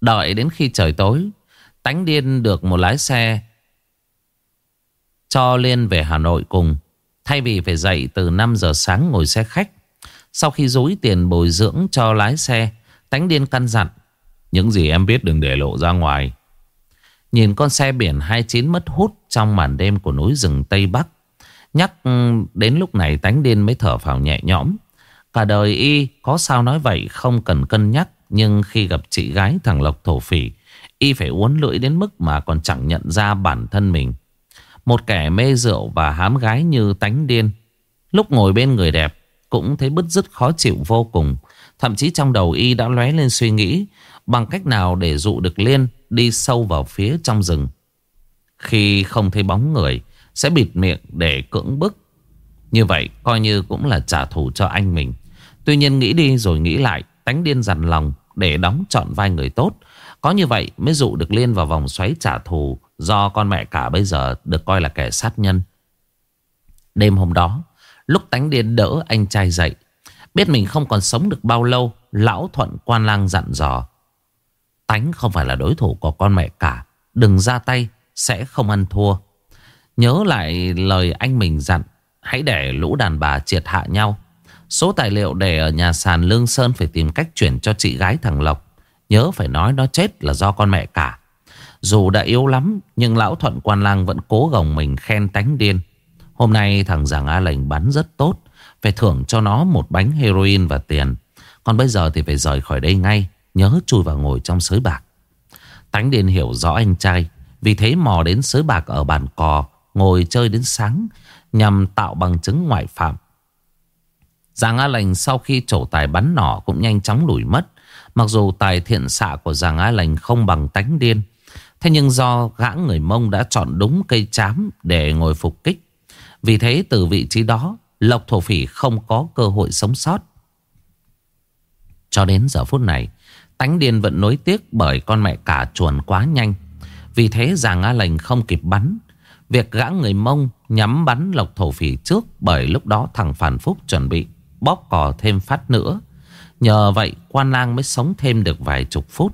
Đợi đến khi trời tối, tánh điên được một lái xe cho Liên về Hà Nội cùng. Thay vì phải dậy từ 5 giờ sáng ngồi xe khách. Sau khi dối tiền bồi dưỡng cho lái xe, tánh điên căn dặn. Những gì em biết đừng để lộ ra ngoài. Nhìn con xe biển 29 mất hút trong màn đêm của núi rừng Tây Bắc. Nhắc ừ, đến lúc này tánh điên mới thở phào nhẹ nhõm. Cả đời y có sao nói vậy không cần cân nhắc. Nhưng khi gặp chị gái thằng Lộc thổ phỉ, y phải uốn lưỡi đến mức mà còn chẳng nhận ra bản thân mình. Một kẻ mê rượu và hám gái như tánh điên. Lúc ngồi bên người đẹp cũng thấy bứt rứt khó chịu vô cùng. Thậm chí trong đầu y đã lóe lên suy nghĩ bằng cách nào để dụ được Liên đi sâu vào phía trong rừng. Khi không thấy bóng người, sẽ bịt miệng để cưỡng bức. Như vậy coi như cũng là trả thù cho anh mình. Tuy nhiên nghĩ đi rồi nghĩ lại, tánh điên dằn lòng để đóng trọn vai người tốt. Có như vậy mới dụ được Liên vào vòng xoáy trả thù do con mẹ cả bây giờ được coi là kẻ sát nhân. Đêm hôm đó, lúc tánh điên đỡ anh trai dậy, Biết mình không còn sống được bao lâu Lão Thuận quan lang dặn dò Tánh không phải là đối thủ của con mẹ cả. Đừng ra tay, Sẽ không ăn thua. Nhớ lại lời anh mình dặn, Hãy để lũ đàn bà triệt hạ nhau. Số tài liệu để ở nhà sàn Lương Sơn Phải tìm cách chuyển cho chị gái thằng Lộc. Nhớ phải nói nó chết là do con mẹ cả. Dù đã yếu lắm, Nhưng lão thuận quan lang vẫn cố gồng mình khen tánh điên. Hôm nay thằng Giàng A Lệnh bắn rất tốt, Phải thưởng cho nó một bánh heroin và tiền. Còn bây giờ thì phải rời khỏi đây ngay. Nhớ chui vào ngồi trong sới bạc. Tánh điền hiểu rõ anh trai, Vì thế mò đến sới bạc ở bàn cò, Ngồi chơi đến sáng, Nhằm tạo bằng chứng ngoại phạm. Giàng A Lành sau khi trổ tài bắn nỏ Cũng nhanh chóng lùi mất. Mặc dù tài thiện xạ của Giàng A Lành không bằng tánh điên Thế nhưng do gã người Mông đã chọn đúng cây chám để ngồi phục kích. Vì thế từ vị trí đó, Lộc thổ phỉ không có cơ hội sống sót. Cho đến giờ phút này Tánh điên vẫn nối tiếc bởi con mẹ cả chuồn quá nhanh. Vì thế Giàng A Lành không kịp bắn. Việc gã người Mông nhắm bắn lộc thổ phỉ trước Bởi lúc đó thằng Phản Phúc chuẩn bị bóp cò thêm phát nữa. Nhờ vậy, quan lang mới sống thêm được vài chục phút.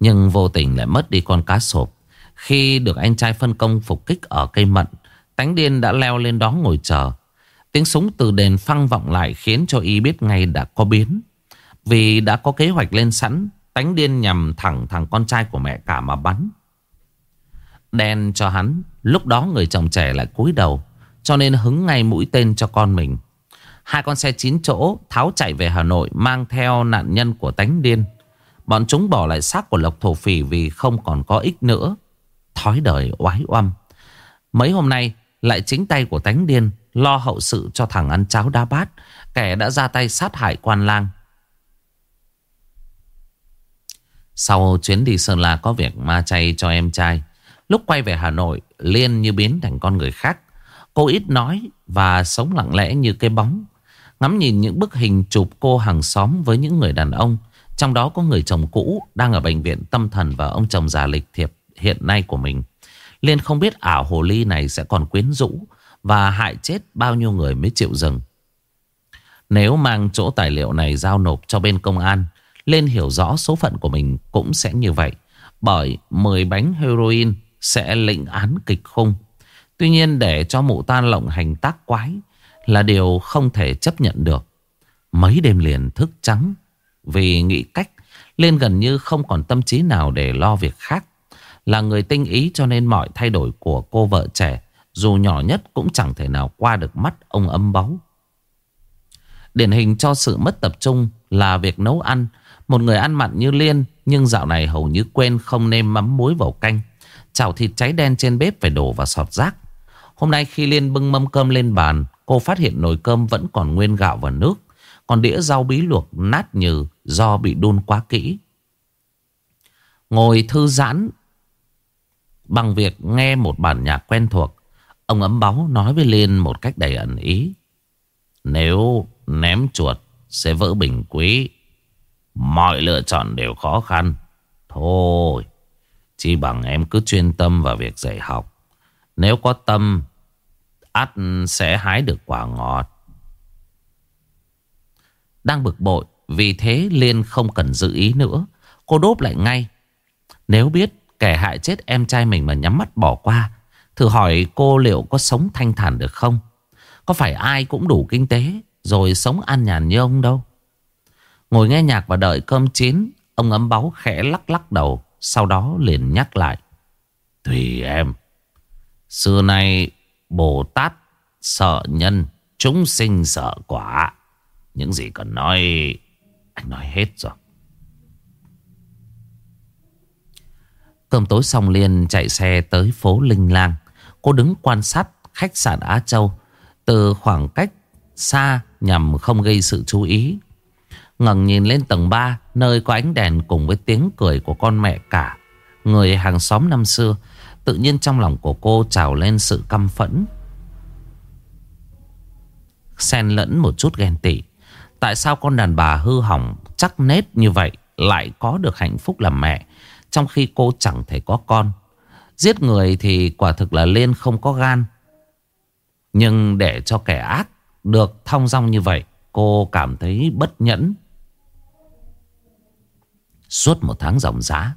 Nhưng vô tình lại mất đi con cá sộp. Khi được anh trai phân công phục kích ở cây mận, Tánh điên đã leo lên đó ngồi chờ. Tiếng súng từ đền phăng vọng lại Khiến cho y biết ngay đã có biến. Vì đã có kế hoạch lên sẵn, Tánh điên nhằm thẳng thằng con trai của mẹ cả mà bắn Đen cho hắn, Lúc đó người chồng trẻ lại cúi đầu, Cho nên hứng ngay mũi tên cho con mình Hai con xe 9 chỗ tháo chạy về Hà Nội mang theo nạn nhân của tánh điên. Bọn chúng bỏ lại xác của Lộc Thổ Phỉ vì không còn có ích nữa. Thói đời oái oăm. Mấy hôm nay, lại chính tay của tánh điên lo hậu sự cho thằng ăn cháo đá bát. Kẻ đã ra tay sát hại quan lang. Sau chuyến đi Sơn La có việc ma chay cho em trai. Lúc quay về Hà Nội, Liên như biến thành con người khác. Cô ít nói và sống lặng lẽ như cái bóng. Ngắm nhìn những bức hình chụp cô hàng xóm với những người đàn ông Trong đó có người chồng cũ đang ở bệnh viện tâm thần và ông chồng già lịch thiệp hiện nay của mình Liên không biết ảo hồ ly này sẽ còn quyến rũ Và hại chết bao nhiêu người mới chịu dừng Nếu mang chỗ tài liệu này giao nộp cho bên công an lên hiểu rõ số phận của mình cũng sẽ như vậy Bởi 10 bánh heroin sẽ lệnh án kịch khung Tuy nhiên để cho mụ tan lộng hành tác quái là điều không thể chấp nhận được. Mấy đêm liền thức trắng, vì nghĩ cách lên gần như không còn tâm trí nào để lo việc khác. Là người tinh ý cho nên mọi thay đổi của cô vợ trẻ, dù nhỏ nhất cũng chẳng thể nào qua được mắt ông âm báu. Điển hình cho sự mất tập trung là việc nấu ăn. Một người ăn mặn như Liên, nhưng dạo này hầu như quên không nêm mắm muối vào canh. Chảo thịt cháy đen trên bếp phải đổ vào sọt rác. Hôm nay khi Liên bưng mâm cơm lên bàn, Cô phát hiện nồi cơm vẫn còn nguyên gạo và nước Còn đĩa rau bí luộc nát nhừ Do bị đun quá kỹ Ngồi thư giãn Bằng việc nghe một bản nhạc quen thuộc, Ông ấm báu nói với Liên một cách đầy ẩn ý Nếu ném chuột sẽ vỡ bình quý Mọi lựa chọn đều khó khăn Thôi Chỉ bằng em cứ chuyên tâm vào việc dạy học Nếu có tâm ắt sẽ hái được quả ngọt. Đang bực bội, vì thế Liên không cần giữ ý nữa. Cô đốp lại ngay. Nếu biết kẻ hại chết em trai mình mà nhắm mắt bỏ qua, thử hỏi cô liệu có sống thanh thản được không? Có phải ai cũng đủ kinh tế rồi sống an nhàn như ông đâu? Ngồi nghe nhạc và đợi cơm chín, ông ấm báu khẽ lắc lắc đầu, sau đó liền nhắc lại. Tùy em, xưa nay Bồ Tát sợ nhân, chúng sinh sợ quả. Những gì cần nói, anh nói hết rồi. Cơm tối xong liền chạy xe tới phố Linh Lang. Cô đứng quan sát khách sạn Á Châu từ khoảng cách xa nhằm không gây sự chú ý ngẩng nhìn lên tầng 3 nơi có ánh đèn cùng với tiếng cười của con mẹ cả. Người hàng xóm năm xưa, tự nhiên trong lòng của cô trào lên sự căm phẫn. Xen lẫn một chút ghen tị Tại sao con đàn bà hư hỏng, Chắc nết như vậy Lại có được hạnh phúc làm mẹ, Trong khi cô chẳng thể có con Giết người thì quả thực là lên không có gan Nhưng để cho kẻ ác Được thong dong như vậy, cô cảm thấy bất nhẫn. Suốt một tháng ròng rã,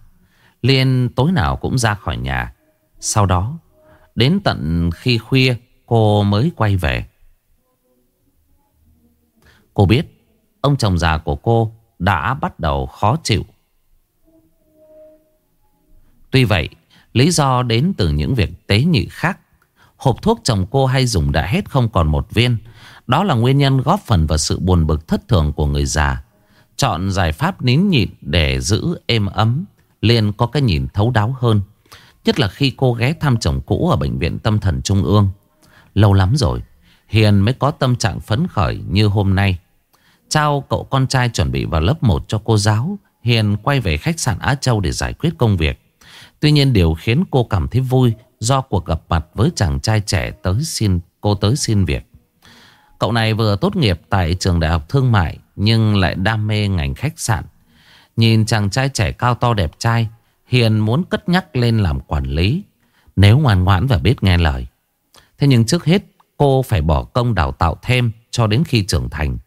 Liên tối nào cũng ra khỏi nhà. Sau đó, đến tận khi khuya cô mới quay về. Cô biết ông chồng già của cô đã bắt đầu khó chịu. Tuy vậy, lý do đến từ những việc tế nhị khác. Hộp thuốc chồng cô hay dùng đã hết không còn một viên. Đó là nguyên nhân góp phần vào sự buồn bực thất thường của người già. Chọn giải pháp nín nhịn để giữ êm ấm. liền có cái nhìn thấu đáo hơn. Nhất là khi cô ghé thăm chồng cũ ở Bệnh viện Tâm thần Trung ương. Lâu lắm rồi, Hiền mới có tâm trạng phấn khởi như hôm nay. Trao cậu con trai chuẩn bị vào lớp 1 cho cô giáo. Hiền quay về khách sạn Á Châu để giải quyết công việc. Tuy nhiên điều khiến cô cảm thấy vui do cuộc gặp mặt với chàng trai trẻ tới xin cô tới xin việc. Cậu này vừa tốt nghiệp tại trường đại học thương mại nhưng lại đam mê ngành khách sạn. Nhìn chàng trai trẻ cao to đẹp trai, Hiền muốn cất nhắc lên làm quản lý nếu ngoan ngoãn và biết nghe lời. Thế nhưng trước hết cô phải bỏ công đào tạo thêm cho đến khi trưởng thành.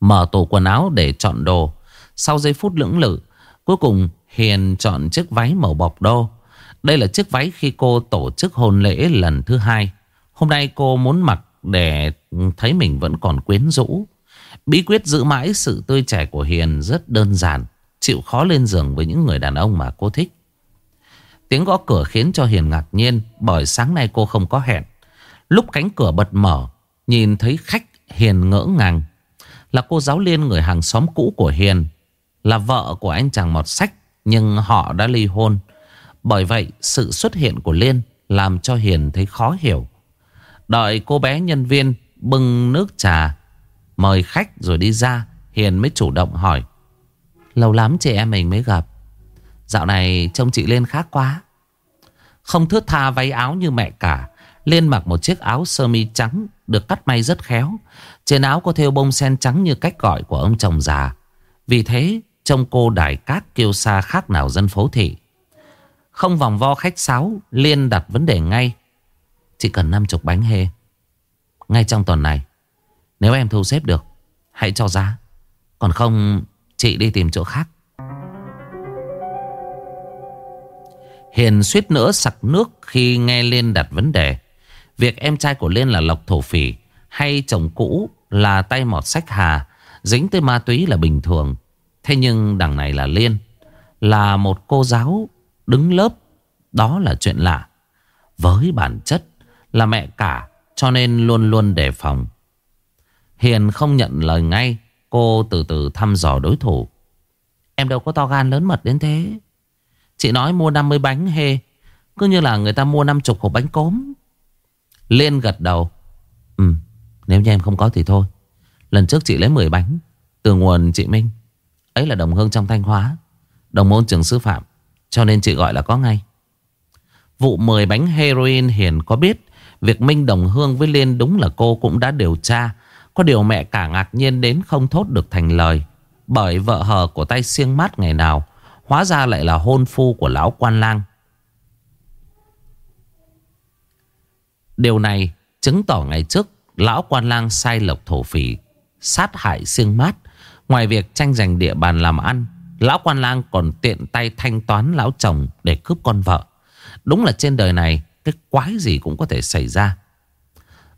Mở tủ quần áo để chọn đồ. Sau giây phút lưỡng lự, cuối cùng Hiền chọn chiếc váy màu bọc đô. Đây là chiếc váy khi cô tổ chức hôn lễ lần thứ hai. Hôm nay cô muốn mặc để thấy mình vẫn còn quyến rũ. Bí quyết giữ mãi sự tươi trẻ của Hiền rất đơn giản. Chịu khó lên giường với những người đàn ông mà cô thích. Tiếng gõ cửa khiến cho Hiền ngạc nhiên bởi sáng nay cô không có hẹn. Lúc cánh cửa bật mở, nhìn thấy khách Hiền ngỡ ngàng. Là cô giáo liên người hàng xóm cũ của Hiền. Là vợ của anh chàng mọt sách nhưng họ đã ly hôn. Bởi vậy sự xuất hiện của Liên làm cho Hiền thấy khó hiểu. Đợi cô bé nhân viên bưng nước trà mời khách rồi đi ra, Hiền mới chủ động hỏi. Lâu lắm chị em mình mới gặp. Dạo này trông chị Liên khác quá. Không thướt tha váy áo như mẹ cả. Liên mặc một chiếc áo sơ mi trắng được cắt may rất khéo. Trên áo có thêu bông sen trắng như cách gọi của ông chồng già. Vì thế, Trông cô đài cát kêu xa khác nào dân phố thị Không vòng vo khách sáo, Liên đặt vấn đề ngay Chỉ cần 50 bánh hê Ngay trong tuần này nếu em thu xếp được Hãy cho giá. Còn không chị đi tìm chỗ khác. Hiền suýt nữa sặc nước khi nghe Liên đặt vấn đề. Việc em trai của Liên là Lộc Thổ Phỉ hay chồng cũ là tay mọt sách hà, dính tới ma túy là bình thường. Thế nhưng đằng này là Liên Là một cô giáo đứng lớp. Đó là chuyện lạ. Với bản chất là mẹ cả Cho nên luôn luôn đề phòng. Hiền không nhận lời ngay. Cô từ từ thăm dò đối thủ. Em đâu có to gan lớn mật đến thế. Chị nói mua 50 bánh hê. Cứ như là người ta mua 50 hộp bánh cốm. Liên gật đầu. Ừ Nếu như em không có thì thôi. Lần trước chị lấy 10 bánh Từ nguồn chị Minh. Ấy là đồng hương trong Thanh Hóa. Đồng môn trường sư phạm. Cho nên chị gọi là có ngay. Vụ 10 bánh heroin Hiền có biết, Việc Minh đồng hương với Liên đúng là cô cũng đã điều tra. Có điều mẹ cả ngạc nhiên đến không thốt được thành lời. Bởi vợ hờ của tay siêng mát ngày nào, Hóa ra lại là hôn phu của lão quan lang. Điều này chứng tỏ ngày trước, Lão quan lang sai lộc thổ phỉ, Sát hại siêng mát. Ngoài việc tranh giành địa bàn làm ăn, Lão quan lang còn tiện tay thanh toán lão chồng để cướp con vợ. Đúng là trên đời này, Cái quái gì cũng có thể xảy ra.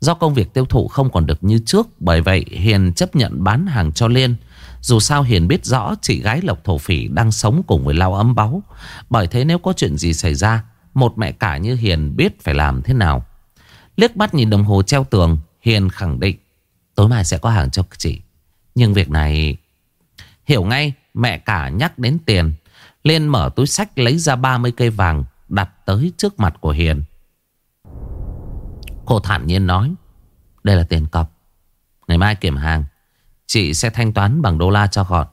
Do công việc tiêu thụ không còn được như trước, Bởi vậy Hiền chấp nhận bán hàng cho Liên. Dù sao Hiền biết rõ chị gái Lộc Thổ Phỉ đang sống cùng với lao ấm báu. Bởi thế nếu có chuyện gì xảy ra, Một mẹ cả như Hiền biết phải làm thế nào. Liếc mắt nhìn đồng hồ treo tường, Hiền khẳng định, Tối mai sẽ có hàng cho chị. Nhưng việc này Hiểu ngay, mẹ cả nhắc đến tiền. Liên mở túi sách lấy ra 30 cây vàng Đặt tới trước mặt của Hiền. Cô thản nhiên nói, Đây là tiền cọc. Ngày mai kiểm hàng, Chị sẽ thanh toán bằng đô la cho gọn.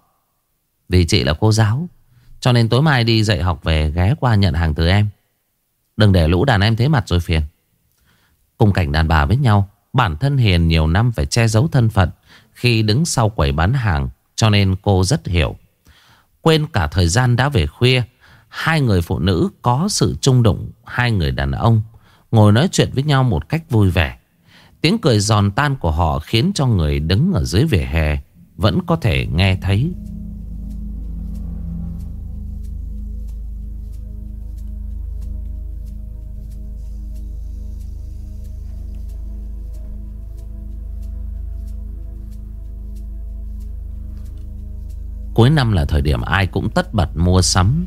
Vì chị là cô giáo, Cho nên tối mai đi dạy học về Ghé qua nhận hàng từ em. Đừng để lũ đàn em thế mặt rồi phiền. Cùng cảnh đàn bà với nhau, Bản thân Hiền nhiều năm phải che giấu thân phận Khi đứng sau quầy bán hàng, cho nên cô rất hiểu. Quên cả thời gian đã về khuya, Hai người phụ nữ có sự trung đụng, Hai người đàn ông Ngồi nói chuyện với nhau một cách vui vẻ. Tiếng cười giòn tan của họ khiến cho người đứng ở dưới vỉa hè vẫn có thể nghe thấy. Cuối năm là thời điểm ai cũng tất bật mua sắm.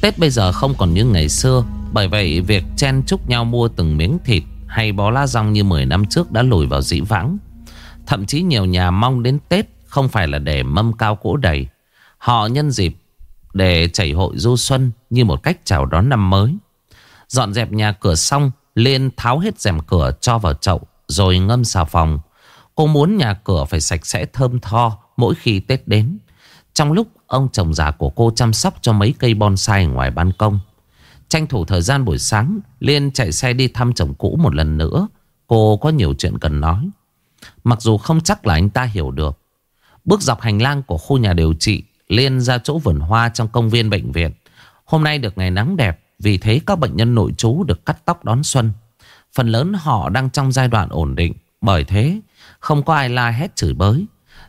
Tết bây giờ không còn như ngày xưa. Bởi vậy, việc chen chúc nhau mua từng miếng thịt Hay bó lá rong như 10 năm trước đã lùi vào dĩ vãng. Thậm chí nhiều nhà mong đến Tết Không phải là để mâm cao cỗ đầy. Họ nhân dịp để chảy hội du xuân Như một cách chào đón năm mới. Dọn dẹp nhà cửa xong, Liên tháo hết rèm cửa cho vào chậu, Rồi ngâm xà phòng. Cô muốn nhà cửa phải sạch sẽ thơm tho Mỗi khi Tết đến. Trong lúc ông chồng già của cô chăm sóc cho mấy cây bonsai ngoài ban công Tranh thủ thời gian buổi sáng, Liên chạy xe đi thăm chồng cũ một lần nữa. Cô có nhiều chuyện cần nói. Mặc dù không chắc là anh ta hiểu được, Bước dọc hành lang của khu nhà điều trị, Liên ra chỗ vườn hoa trong công viên bệnh viện. Hôm nay được ngày nắng đẹp, Vì thế các bệnh nhân nội trú được cắt tóc đón xuân. Phần lớn họ đang trong giai đoạn ổn định, Bởi thế không có ai la hét chửi bới.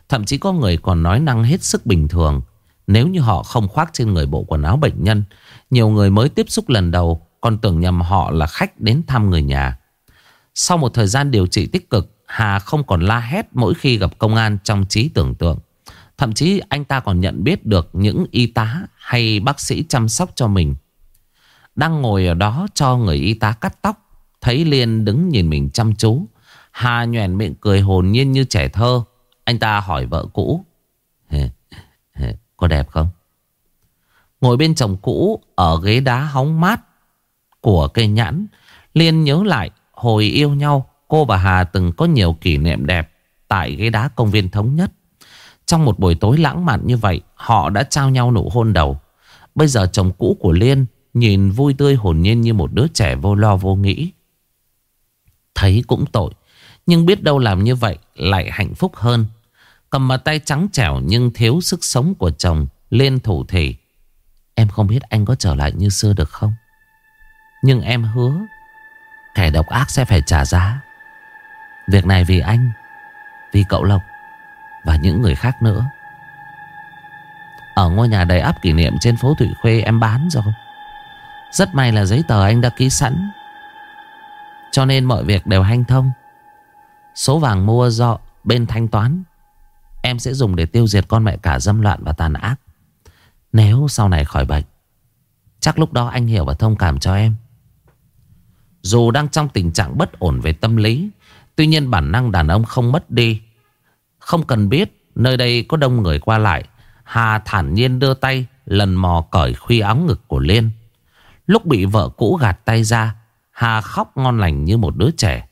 Thậm chí có người còn nói năng hết sức bình thường. Nếu như họ không khoác trên người bộ quần áo bệnh nhân nhiều người mới tiếp xúc lần đầu, Còn tưởng nhầm họ là khách đến thăm người nhà. Sau một thời gian điều trị tích cực, Hà không còn la hét mỗi khi gặp công an trong trí tưởng tượng. Thậm chí anh ta còn nhận biết được những y tá hay bác sĩ chăm sóc cho mình. Đang ngồi ở đó cho người y tá cắt tóc, Thấy Liên đứng nhìn mình chăm chú. Hà nhoèn miệng cười hồn nhiên như trẻ thơ. Anh ta hỏi vợ cũ Có đẹp không? Ngồi bên chồng cũ Ở ghế đá hóng mát Của cây nhãn, Liên nhớ lại hồi yêu nhau, Cô và Hà từng có nhiều kỷ niệm đẹp Tại ghế đá công viên thống nhất Trong một buổi tối lãng mạn như vậy, Họ đã trao nhau nụ hôn đầu Bây giờ chồng cũ của Liên Nhìn vui tươi hồn nhiên như một đứa trẻ vô lo vô nghĩ Thấy cũng tội, nhưng biết đâu làm như vậy lại hạnh phúc hơn. Cầm mà tay trắng trẻo nhưng thiếu sức sống của chồng, liên thủ thể. Em không biết anh có trở lại như xưa được không? Nhưng em hứa kẻ độc ác sẽ phải trả giá. Việc này vì anh, vì cậu Lộc và những người khác nữa. Ở ngôi nhà đầy áp kỷ niệm trên phố Thụy Khuê em bán rồi. Rất may là giấy tờ anh đã ký sẵn. Cho nên mọi việc đều hanh thông. Số vàng mua do bên thanh toán Em sẽ dùng để tiêu diệt con mẹ cả dâm loạn và tàn ác nếu sau này khỏi bệnh, Chắc lúc đó anh hiểu và thông cảm cho em. Dù đang trong tình trạng bất ổn về tâm lý, Tuy nhiên bản năng đàn ông không mất đi. Không cần biết Nơi đây có đông người qua lại, Hà thản nhiên đưa tay Lần mò cởi khuy áo ngực của Liên. Lúc bị vợ cũ gạt tay ra, Hà khóc ngon lành như một đứa trẻ.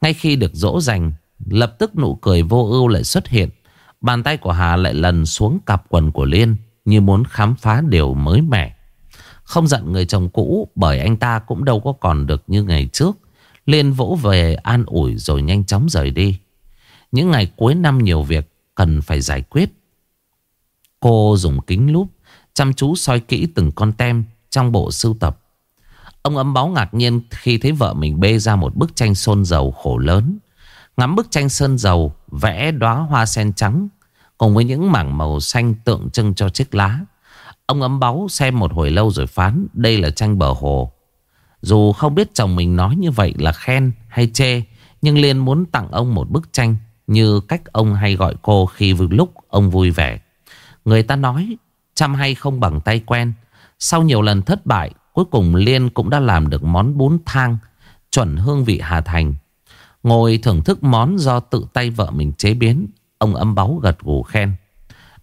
Ngay khi được dỗ dành, Lập tức nụ cười vô ưu lại xuất hiện. Bàn tay của Hà lại lần xuống cặp quần của Liên. Như muốn khám phá điều mới mẻ. Không giận người chồng cũ, Bởi anh ta cũng đâu có còn được như ngày trước. Liên vỗ về an ủi rồi nhanh chóng rời đi. Những ngày cuối năm nhiều việc Cần phải giải quyết. Cô dùng kính lúp, Chăm chú soi kỹ từng con tem Trong bộ sưu tập. Ông ấm báo ngạc nhiên khi thấy vợ mình bê ra một bức tranh sơn dầu khổ lớn. Ngắm bức tranh sơn dầu vẽ đóa hoa sen trắng cùng với những mảng màu xanh tượng trưng cho chiếc lá. Ông ấm báu xem một hồi lâu rồi phán đây là tranh bờ hồ. Dù không biết chồng mình nói như vậy là khen hay chê, nhưng Liên muốn tặng ông một bức tranh như cách ông hay gọi cô khi vừa lúc ông vui vẻ. Người ta nói chăm hay không bằng tay quen. Sau nhiều lần thất bại, Cuối cùng Liên cũng đã làm được món bún thang Chuẩn hương vị Hà Thành Ngồi thưởng thức món do tự tay vợ mình chế biến Ông âm báu gật gù khen.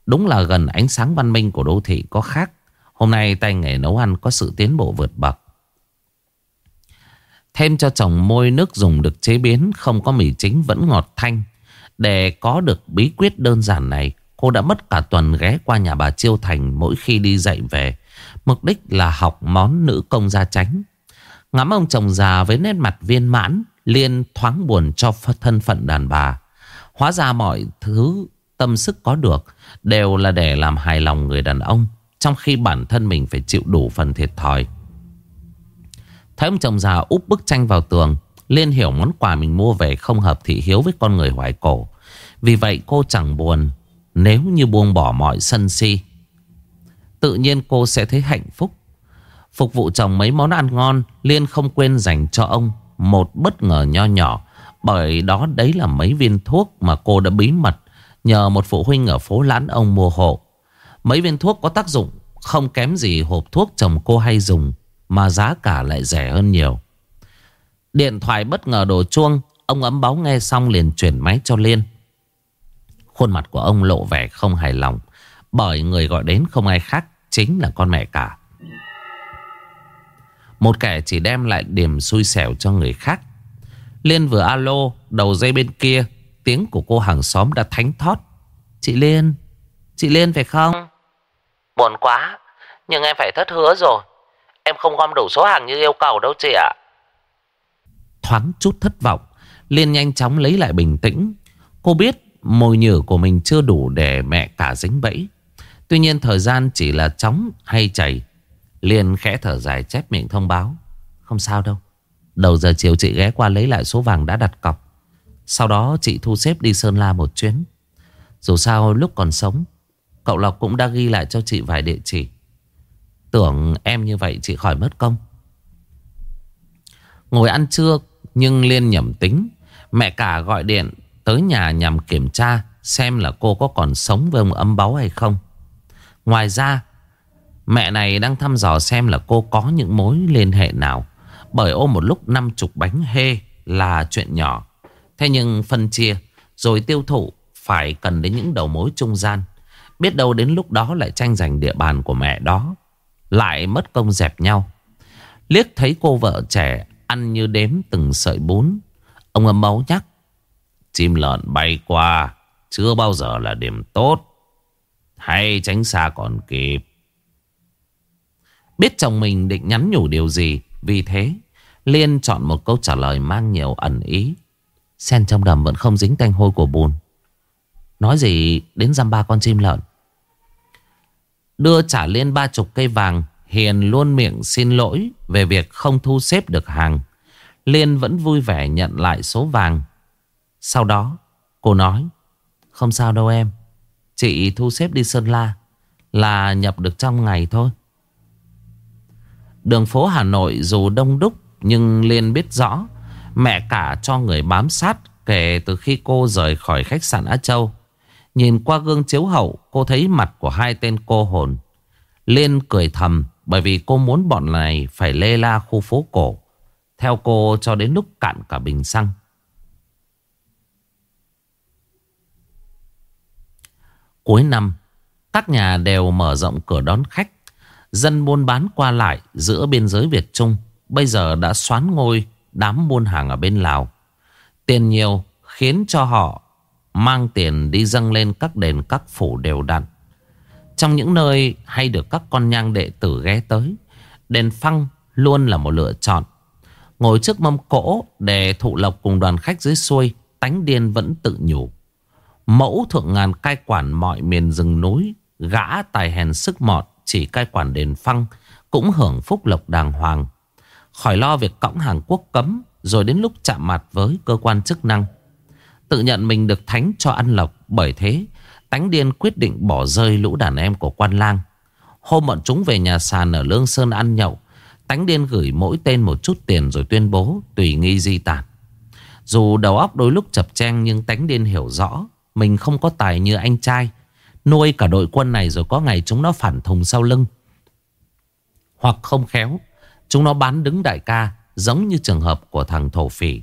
Đúng là gần ánh sáng văn minh của đô thị có khác. Hôm nay tay nghề nấu ăn có sự tiến bộ vượt bậc. Thêm cho chồng môi nước dùng được chế biến, Không có mì chính vẫn ngọt thanh. Để có được bí quyết đơn giản này, Cô đã mất cả tuần ghé qua nhà bà Chiêu Thành Mỗi khi đi dạy về. Mục đích là học món nữ công gia tránh Ngắm ông chồng già với nét mặt viên mãn, Liên thoáng buồn cho thân phận đàn bà. Hóa ra mọi thứ tâm sức có được Đều là để làm hài lòng người đàn ông Trong khi bản thân mình phải chịu đủ phần thiệt thòi Thấy ông chồng già úp bức tranh vào tường Liên hiểu món quà mình mua về không hợp thị hiếu với con người hoài cổ. Vì vậy cô chẳng buồn nếu như buông bỏ mọi sân si. Tự nhiên cô sẽ thấy hạnh phúc. Phục vụ chồng mấy món ăn ngon, Liên không quên dành cho ông một bất ngờ nho nhỏ. Bởi đó đấy là mấy viên thuốc mà cô đã bí mật nhờ một phụ huynh ở phố Lãn ông mua hộ. Mấy viên thuốc có tác dụng không kém gì hộp thuốc chồng cô hay dùng mà giá cả lại rẻ hơn nhiều. Điện thoại bất ngờ đổ chuông, ông ấm báo nghe xong liền chuyển máy cho Liên. Khuôn mặt của ông lộ vẻ không hài lòng bởi người gọi đến không ai khác chính là con mẹ cả. Một kẻ chỉ đem lại điểm xui xẻo cho người khác. Liên vừa alo, đầu dây bên kia, tiếng của cô hàng xóm đã thánh thót. Chị Liên, chị Liên phải không?
Buồn quá, nhưng em phải thất hứa rồi. Em không gom đủ số hàng như yêu cầu đâu chị ạ.
Thoáng chút thất vọng, Liên nhanh chóng lấy lại bình tĩnh. Cô biết mồi nhử của mình chưa đủ để mẹ cả dính bẫy. Tuy nhiên thời gian chỉ là chóng hay chảy. Liên khẽ thở dài chép miệng thông báo. Không sao đâu. Đầu giờ chiều chị ghé qua lấy lại số vàng đã đặt cọc. Sau đó chị thu xếp đi Sơn La một chuyến. Dù sao lúc còn sống, cậu Lộc cũng đã ghi lại cho chị vài địa chỉ. Tưởng em như vậy chị khỏi mất công. Ngồi ăn trưa nhưng Liên nhầm tính. Mẹ cả gọi điện tới nhà nhằm kiểm tra xem là cô có còn sống với ông ấm báu hay không. Ngoài ra, mẹ này đang thăm dò xem là cô có những mối liên hệ nào. Bởi ôm một lúc năm chục bánh hê là chuyện nhỏ. Thế nhưng phân chia, rồi tiêu thụ phải cần đến những đầu mối trung gian. Biết đâu đến lúc đó lại tranh giành địa bàn của mẹ đó. Lại mất công dẹp nhau. Liếc thấy cô vợ trẻ ăn như đếm từng sợi bún. Ông âm máu nhắc. Chim lợn bay qua, chưa bao giờ là điểm tốt. Hay tránh xa còn kịp. Biết chồng mình định nhắn nhủ điều gì. Vì thế, Liên chọn một câu trả lời mang nhiều ẩn ý. Sen trong đầm vẫn không dính tanh hôi của bùn. Nói gì đến dăm ba con chim lợn. Đưa trả Liên ba chục cây vàng. Hiền luôn miệng xin lỗi về việc không thu xếp được hàng. Liên vẫn vui vẻ nhận lại số vàng. Sau đó, cô nói, Không sao đâu em Chị thu xếp đi Sơn La, Là nhập được trong ngày thôi Đường phố Hà Nội dù đông đúc Nhưng Liên biết rõ, Mẹ cả cho người bám sát Kể từ khi cô rời khỏi khách sạn Á Châu. Nhìn qua gương chiếu hậu, Cô thấy mặt của hai tên cô hồn. Liên cười thầm Bởi vì cô muốn bọn này Phải lê la khu phố cổ. Theo cô cho đến lúc cạn cả bình xăng. Cuối năm, Các nhà đều mở rộng cửa đón khách. Dân buôn bán qua lại Giữa biên giới Việt Trung, Bây giờ đã xoán ngôi Đám buôn hàng ở bên Lào. Tiền nhiều khiến cho họ Mang tiền đi dâng lên các đền, các phủ đều đặn. Trong những nơi hay được các con nhang đệ tử ghé tới, Đền phăng luôn là một lựa chọn. Ngồi trước mâm cỗ để thụ lộc cùng đoàn khách dưới xuôi, Tánh điên vẫn tự nhủ. Mẫu thượng ngàn cai quản mọi miền rừng núi, Gã tài hèn sức mọt chỉ cai quản đền phăng Cũng hưởng phúc lộc đàng hoàng. Khỏi lo việc cõng hàng quốc cấm Rồi đến lúc chạm mặt với cơ quan chức năng. Tự nhận mình được thánh cho ăn lộc, Bởi thế, Tánh điên quyết định bỏ rơi lũ đàn em của quan lang. Hôm bọn chúng về nhà sàn ở Lương Sơn ăn nhậu, Tánh điên gửi mỗi tên một chút tiền rồi tuyên bố tùy nghi di tản. Dù đầu óc đôi lúc chập chen nhưng tánh điên hiểu rõ, mình không có tài như anh trai Nuôi cả đội quân này rồi có ngày chúng nó phản thùng sau lưng. Hoặc không khéo, Chúng nó bán đứng đại ca, Giống như trường hợp của thằng thổ phỉ.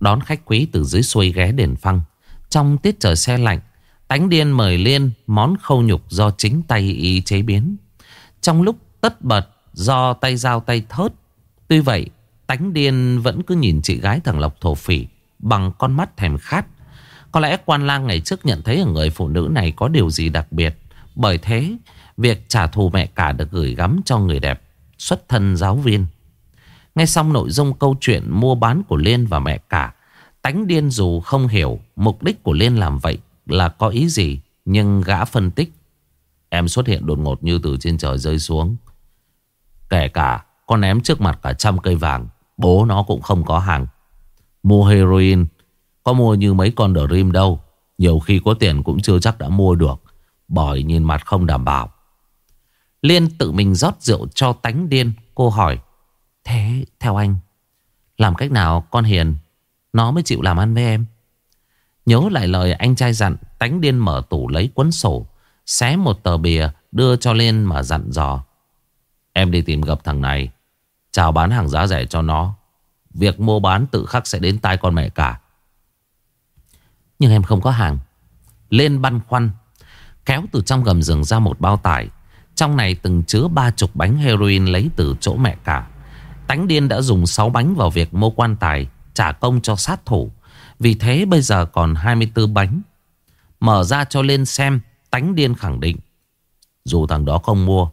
Đón khách quý từ dưới xuôi ghé đền phăng. Trong tiết trời xe lạnh, Tánh điên mời Liên món khâu nhục do chính tay y chế biến. Trong lúc tất bật, do tay dao tay thớt. Tuy vậy, Tánh điên vẫn cứ nhìn chị gái thằng Lộc thổ phỉ Bằng con mắt thèm khát có lẽ quan lang ngày trước nhận thấy ở người phụ nữ này có điều gì đặc biệt. Bởi thế, việc trả thù mẹ cả được gửi gắm cho người đẹp xuất thân giáo viên. Ngay xong nội dung câu chuyện mua bán của Liên và mẹ cả, tánh điên dù không hiểu mục đích của Liên làm vậy là có ý gì, nhưng gã phân tích. Em xuất hiện đột ngột như từ trên trời rơi xuống. Kể cả con ném trước mặt cả trăm cây vàng, Bố nó cũng không có hàng Mua heroin có mua như mấy con Dream đâu, Nhiều khi có tiền cũng chưa chắc đã mua được, Bởi nhìn mặt không đảm bảo. Liên tự mình rót rượu cho tánh điên, Cô hỏi, Thế, theo anh, Làm cách nào con Hiền, Nó mới chịu làm ăn với em? Nhớ lại lời anh trai dặn, Tánh điên mở tủ lấy cuốn sổ, Xé một tờ bìa đưa cho Liên mà dặn dò, Em đi tìm gặp thằng này, Chào bán hàng giá rẻ cho nó. Việc mua bán tự khắc sẽ đến tai con mẹ cả. Nhưng em không có hàng. Lên băn khoăn, Kéo từ trong gầm rừng ra một bao tải. Trong này từng chứa ba chục bánh heroin lấy từ chỗ mẹ cả. Tánh điên đã dùng 6 bánh vào việc mua quan tài, Trả công cho sát thủ. Vì thế bây giờ còn 24 bánh. Mở ra cho lên xem, Tánh điên khẳng định, Dù thằng đó không mua,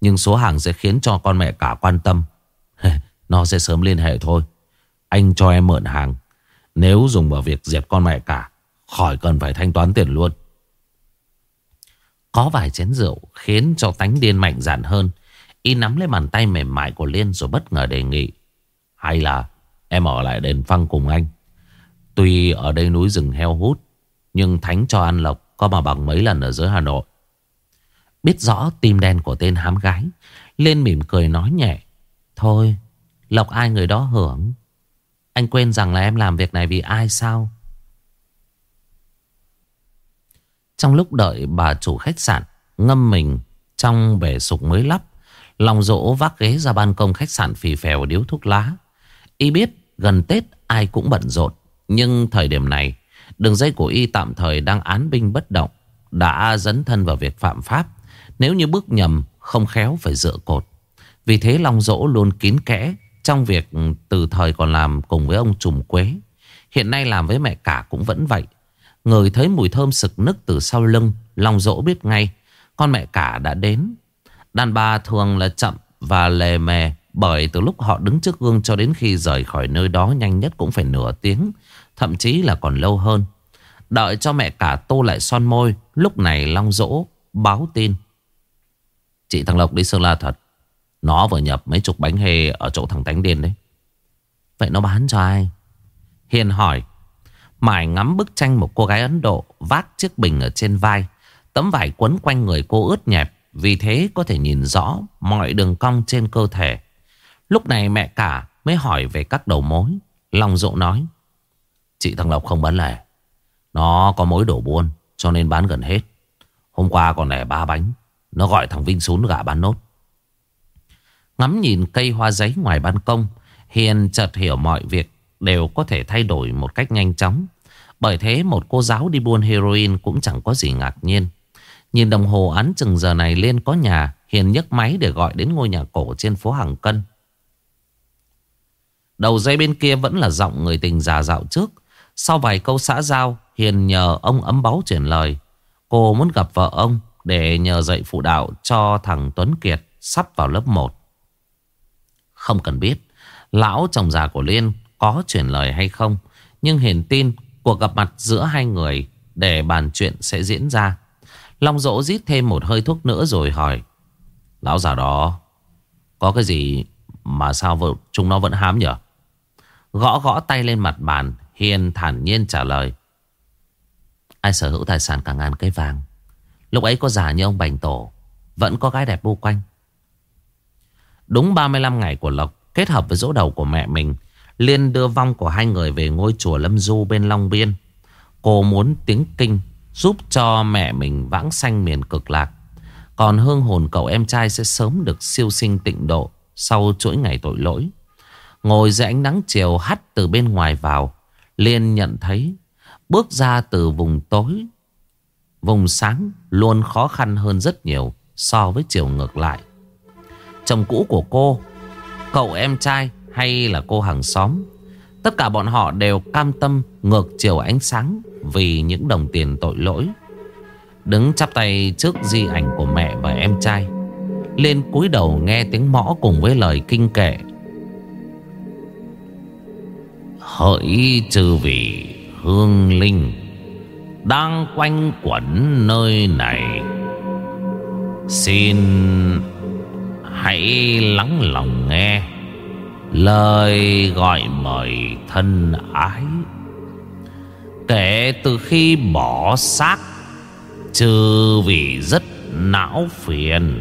Nhưng số hàng sẽ khiến cho con mẹ cả quan tâm. Nó sẽ sớm liên hệ thôi. Anh cho em mượn hàng. Nếu dùng vào việc diệt con mẹ cả Khỏi cần phải thanh toán tiền luôn. Có vài chén rượu Khiến cho tánh điên mạnh dạn hơn. Y nắm lấy bàn tay mềm mại của Liên Rồi bất ngờ đề nghị. Hay là em ở lại đền phăng cùng anh. Tuy ở đây núi rừng heo hút, Nhưng Thánh cho ăn lộc Có mà bằng mấy lần ở dưới Hà Nội. Biết rõ tim đen của tên hám gái Lên mỉm cười nói nhẹ. Thôi, Lộc ai người đó hưởng. Anh quên rằng là em làm việc này vì ai sao? Trong lúc đợi bà chủ khách sạn, Ngâm mình Trong bể sục mới lắp, Lòng dỗ vác ghế ra ban công khách sạn phì phèo điếu thuốc lá. Y biết gần Tết ai cũng bận rộn, Nhưng thời điểm này, Đường dây của Y tạm thời đang án binh bất động, Đã dấn thân vào việc phạm pháp. Nếu như bước nhầm, Không khéo phải dựa cột. Vì thế Long Dỗ luôn kín kẽ Trong việc từ thời còn làm cùng với ông Trùm Quế. Hiện nay làm với mẹ cả cũng vẫn vậy. Người thấy mùi thơm sực nức từ sau lưng Long Dỗ biết ngay, Con mẹ cả đã đến. Đàn bà thường là chậm và lề mề, Bởi từ lúc họ đứng trước gương cho đến khi rời khỏi nơi đó Nhanh nhất cũng phải nửa tiếng, Thậm chí là còn lâu hơn. Đợi cho mẹ cả tô lại son môi, Lúc này Long Dỗ báo tin. Chị thằng Lộc đi Sơn La thật. Nó vừa nhập mấy chục bánh hề Ở chỗ thằng Tánh Điền đấy. Vậy nó bán cho ai? Hiền hỏi. Mải ngắm bức tranh một cô gái Ấn Độ Vác chiếc bình ở trên vai, Tấm vải quấn quanh người cô ướt nhẹp, Vì thế có thể nhìn rõ Mọi đường cong trên cơ thể. Lúc này mẹ cả mới hỏi về các đầu mối Long dụ nói, Chị thằng Lộc không bán lẻ. Nó có mối đổ buôn, Cho nên bán gần hết. Hôm qua còn lẻ ba bánh, Nó gọi thằng Vinh xuống gả bán nốt. Ngắm nhìn cây hoa giấy ngoài ban công, Hiền chợt hiểu mọi việc. Đều có thể thay đổi một cách nhanh chóng. Bởi thế một cô giáo đi buôn heroin Cũng chẳng có gì ngạc nhiên. Nhìn đồng hồ án chừng giờ này lên có nhà, Hiền nhấc máy để gọi đến ngôi nhà cổ trên phố Hàng Cân. Đầu dây bên kia vẫn là giọng người tình già dạo trước. Sau vài câu xã giao, Hiền nhờ ông ấm báu chuyển lời. Cô muốn gặp vợ ông Để nhờ dạy phụ đạo cho thằng Tuấn Kiệt Sắp vào lớp 1 Không cần biết, Lão chồng già của Liên có chuyển lời hay không, Nhưng Hiền tin Cuộc gặp mặt giữa hai người Để bàn chuyện sẽ diễn ra. Long dỗ rít thêm một hơi thuốc nữa rồi hỏi, Lão già đó, Có cái gì mà sao vợ chúng nó vẫn hám nhở? Gõ gõ tay lên mặt bàn, Hiền thản nhiên trả lời, Ai sở hữu tài sản cả ngàn cây vàng, Lúc ấy có già như ông Bành Tổ, Vẫn có gái đẹp bu quanh. Đúng 35 ngày của Lộc, Kết hợp với dỗ đầu của mẹ mình Liên đưa vong của hai người về ngôi chùa Lâm Du bên Long Biên. Cô muốn tiếng kinh Giúp cho mẹ mình vãng sanh miền cực lạc. Còn hương hồn cậu em trai sẽ sớm được siêu sinh tịnh độ Sau chuỗi ngày tội lỗi. Ngồi dưới ánh nắng chiều hắt từ bên ngoài vào, Liên nhận thấy Bước ra từ vùng tối, Vùng sáng luôn khó khăn hơn rất nhiều So với chiều ngược lại. Chồng cũ của cô, Cậu em trai hay là cô hàng xóm. Tất cả bọn họ đều cam tâm ngược chiều ánh sáng Vì những đồng tiền tội lỗi. Đứng chắp tay trước di ảnh của mẹ và em trai, Lên cúi đầu nghe tiếng mõ cùng với lời kinh kệ. Hỡi chư vị hương linh, Đang quanh quẩn nơi này. Xin hãy lắng lòng nghe. Lời gọi mời thân ái. Kể từ khi bỏ xác, Trừ vì rất não phiền,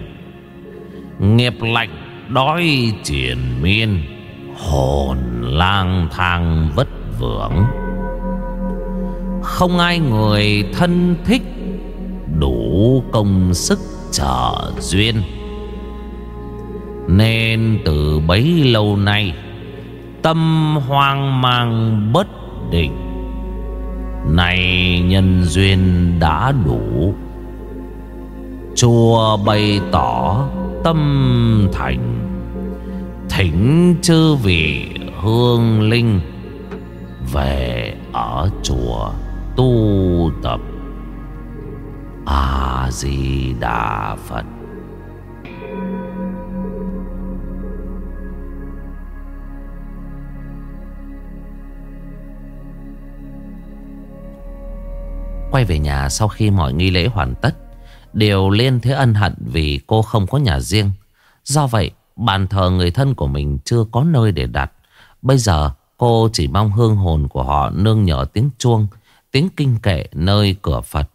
Nghiệp lạnh đói triển miên, Hồn lang thang vất vưởng. Không ai người thân thích Đủ công sức trợ duyên. Nên từ bấy lâu nay Tâm hoang mang bất định. Này nhân duyên đã đủ. Chùa bày tỏ tâm thành. Thỉnh chư vị hương linh Về ở chùa tu tập. A-di-đà Phật. Quay về nhà sau khi mọi nghi lễ hoàn tất, Đều lên thế ân hận vì cô không có nhà riêng. Do vậy, bàn thờ người thân của mình chưa có nơi để đặt. Bây giờ, cô chỉ mong hương hồn của họ nương nhờ tiếng chuông, Tiếng kinh kệ nơi cửa Phật.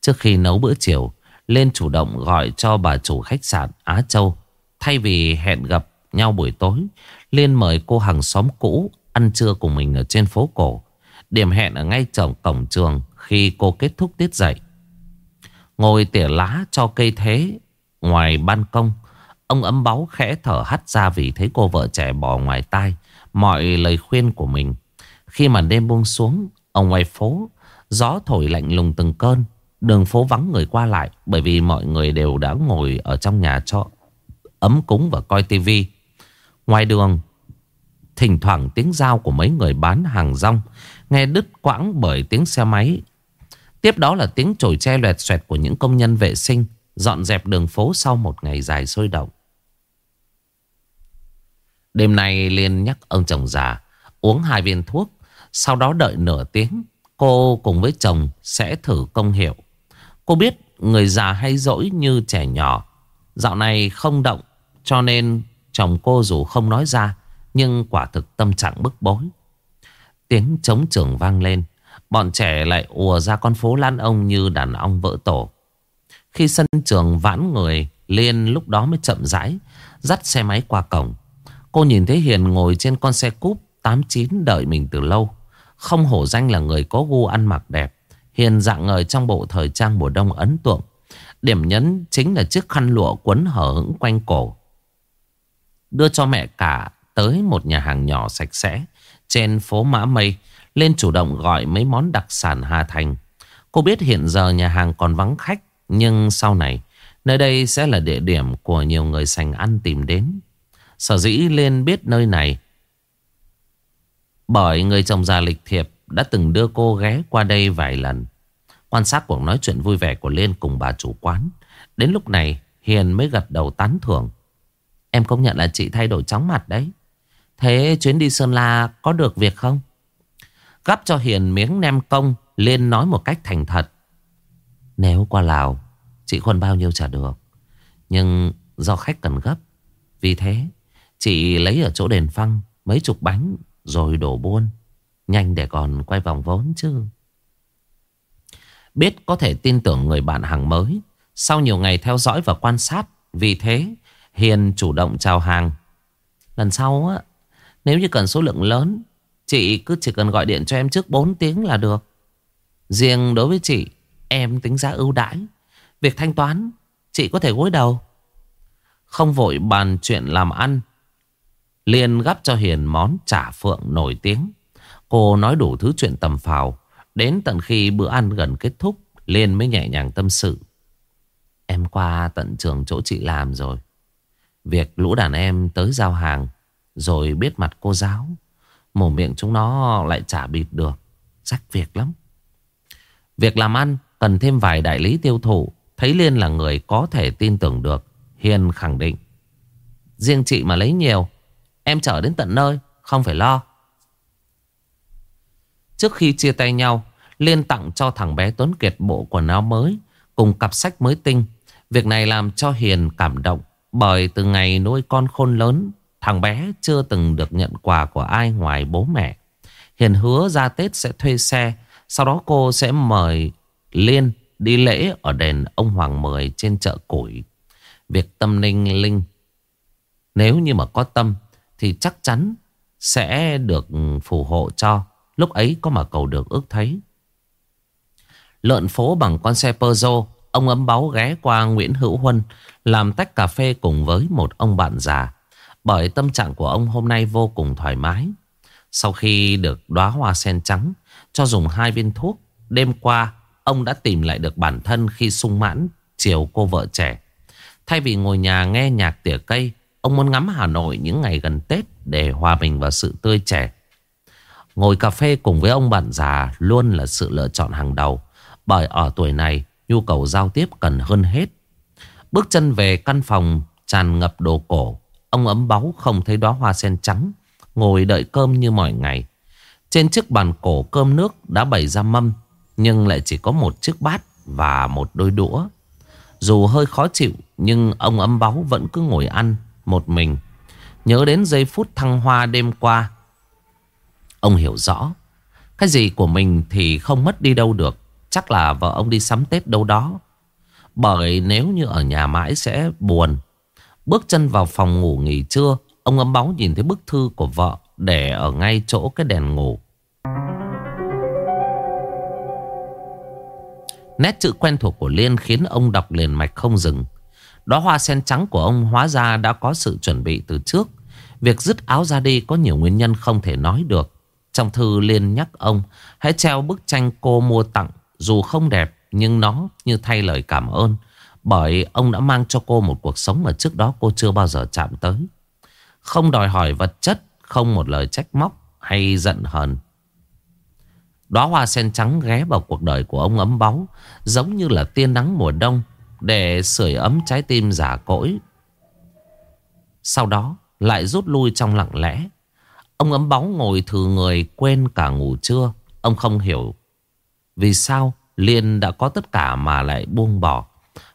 Trước khi nấu bữa chiều, Lên chủ động gọi cho bà chủ khách sạn Á Châu. Thay vì hẹn gặp nhau buổi tối Liên mời cô hàng xóm cũ Ăn trưa cùng mình ở trên phố cổ. Điểm hẹn ở ngay trong cổng trường. Khi cô kết thúc tiết dạy. Ngồi tỉa lá cho cây thế, Ngoài ban công, Ông ấm báu khẽ thở hắt ra Vì thấy cô vợ trẻ bỏ ngoài tai Mọi lời khuyên của mình. Khi mà đêm buông xuống, Ông ngoài phố, Gió thổi lạnh lùng từng cơn, Đường phố vắng người qua lại Bởi vì mọi người đều đã ngồi ở trong nhà cho Ấm cúng và coi tivi Ngoài đường, Thỉnh thoảng tiếng dao của mấy người bán hàng rong Nghe đứt quãng bởi tiếng xe máy Tiếp đó là tiếng chổi tre loẹt xoẹt của những công nhân vệ sinh, Dọn dẹp đường phố sau một ngày dài sôi động. Đêm nay Liên nhắc ông chồng già, Uống hai viên thuốc, Sau đó đợi nửa tiếng, Cô cùng với chồng sẽ thử công hiệu. Cô biết người già hay dỗi như trẻ nhỏ, Dạo này không động, Cho nên chồng cô dù không nói ra, Nhưng quả thực tâm trạng bức bối. Tiếng trống trường vang lên Bọn trẻ lại ùa ra con phố lan ông như đàn ong vỡ tổ. Khi sân trường vãn người, Liên lúc đó mới chậm rãi, Dắt xe máy qua cổng. Cô nhìn thấy Hiền ngồi trên con xe cúp 89 đợi mình từ lâu. Không hổ danh là người có gu ăn mặc đẹp. Hiền dạng ngời trong bộ thời trang mùa đông ấn tượng. Điểm nhấn chính là chiếc khăn lụa quấn hở hững quanh cổ. Đưa cho mẹ cả tới một nhà hàng nhỏ sạch sẽ Trên phố Mã Mây. Lên chủ động gọi mấy món đặc sản Hà Thành. Cô biết hiện giờ nhà hàng còn vắng khách, Nhưng sau này, Nơi đây sẽ là địa điểm của nhiều người sành ăn tìm đến. Sở dĩ lên biết nơi này, Bởi người chồng già lịch thiệp Đã từng đưa cô ghé qua đây vài lần. Quan sát cuộc nói chuyện vui vẻ của Liên cùng bà chủ quán, Đến lúc này Hiền mới gật đầu tán thưởng. Em công nhận là chị thay đổi chóng mặt đấy. Thế chuyến đi Sơn La có được việc không? Gắp cho Hiền miếng nem công Liên nói một cách thành thật. Nếu qua Lào, Chị khuân bao nhiêu trả được. Nhưng do khách cần gấp, Vì thế Chị lấy ở chỗ đền phăng Mấy chục bánh rồi đổ buôn. Nhanh để còn quay vòng vốn chứ. Biết có thể tin tưởng người bạn hàng mới, Sau nhiều ngày theo dõi và quan sát, Vì thế Hiền chủ động chào hàng. Lần sau á, Nếu như cần số lượng lớn Chị cứ chỉ cần gọi điện cho em trước 4 tiếng là được. Riêng đối với chị, Em tính giá ưu đãi. Việc thanh toán, Chị có thể gối đầu. Không vội bàn chuyện làm ăn. Liền gắp cho Hiền món chả phượng nổi tiếng. Cô nói đủ thứ chuyện tầm phào. Đến tận khi bữa ăn gần kết thúc, Liên mới nhẹ nhàng tâm sự. Em qua tận trường chỗ chị làm rồi. Việc lũ đàn em tới giao hàng, Rồi biết mặt cô giáo. Mồm miệng chúng nó lại chả bịt được. Rách việc lắm. Việc làm ăn cần thêm vài đại lý tiêu thụ. Thấy Liên là người có thể tin tưởng được. Hiền khẳng định. Riêng chị mà lấy nhiều, Em chở đến tận nơi, Không phải lo. Trước khi chia tay nhau, Liên tặng cho thằng bé Tuấn Kiệt bộ quần áo mới Cùng cặp sách mới tinh. Việc này làm cho Hiền cảm động, Bởi từ ngày nuôi con khôn lớn thằng bé chưa từng được nhận quà của ai ngoài bố mẹ. Hiền hứa ra Tết sẽ thuê xe, sau đó cô sẽ mời Liên đi lễ ở đền ông Hoàng Mười trên chợ củi. Việc tâm linh linh, nếu như mà có tâm thì chắc chắn sẽ được phù hộ cho. Lúc ấy có mà cầu được ước thấy. Lợn phố bằng con xe Peugeot Ông ấm báu ghé qua Nguyễn Hữu Huân Làm tách cà phê cùng với một ông bạn già bởi tâm trạng của ông hôm nay vô cùng thoải mái. Sau khi được đóa hoa sen trắng, Cho dùng hai viên thuốc, Đêm qua, ông đã tìm lại được bản thân khi sung mãn, chiều cô vợ trẻ. Thay vì ngồi nhà nghe nhạc tỉa cây, Ông muốn ngắm Hà Nội những ngày gần Tết Để hòa mình vào sự tươi trẻ. Ngồi cà phê cùng với ông bạn già Luôn là sự lựa chọn hàng đầu. Bởi ở tuổi này, Nhu cầu giao tiếp cần hơn hết. Bước chân về căn phòng tràn ngập đồ cổ. Ông ấm báu không thấy đóa hoa sen trắng, Ngồi đợi cơm như mọi ngày. Trên chiếc bàn cổ cơm nước đã bày ra mâm, Nhưng lại chỉ có một chiếc bát và một đôi đũa. Dù hơi khó chịu, Nhưng ông ấm báu vẫn cứ ngồi ăn một mình. Nhớ đến giây phút thăng hoa đêm qua, Ông hiểu rõ, Cái gì của mình thì không mất đi đâu được. Chắc là vợ ông đi sắm Tết đâu đó. Bởi nếu như ở nhà mãi sẽ buồn Bước chân vào phòng ngủ nghỉ trưa, Ông ấm bóng nhìn thấy bức thư của vợ Để ở ngay chỗ cái đèn ngủ. Nét chữ quen thuộc của Liên khiến ông đọc liền mạch không dừng. Đó hoa sen trắng của ông hóa ra đã có sự chuẩn bị từ trước. Việc dứt áo ra đi có nhiều nguyên nhân không thể nói được. Trong thư, Liên nhắc ông, Hãy treo bức tranh cô mua tặng, dù không đẹp, nhưng nó như thay lời cảm ơn. Bởi ông đã mang cho cô một cuộc sống mà trước đó cô chưa bao giờ chạm tới. Không đòi hỏi vật chất, Không một lời trách móc hay giận hờn. Đóa hoa sen trắng ghé vào cuộc đời của ông ấm báu Giống như là tiên nắng mùa đông, Để sưởi ấm trái tim giả cỗi. Sau đó, lại rút lui trong lặng lẽ. Ông ấm báu ngồi thử người quên cả ngủ trưa. Ông không hiểu vì sao Liên đã có tất cả mà lại buông bỏ.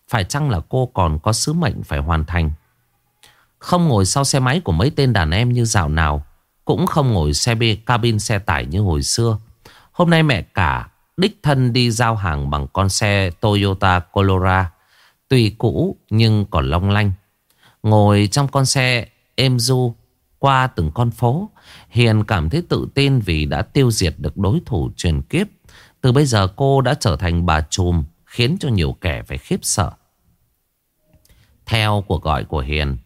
Phải chăng là cô còn có sứ mệnh phải hoàn thành? Không ngồi sau xe máy của mấy tên đàn em như dạo nào, Cũng không ngồi xe bê cabin xe tải như hồi xưa. Hôm nay mẹ cả đích thân đi giao hàng bằng con xe Toyota Corolla, Tuy cũ nhưng còn long lanh. Ngồi trong con xe êm du qua từng con phố, Hiền cảm thấy tự tin vì đã tiêu diệt được đối thủ truyền kiếp. Từ bây giờ cô đã trở thành bà trùm Khiến cho nhiều kẻ phải khiếp sợ. Theo cuộc gọi của Hiền,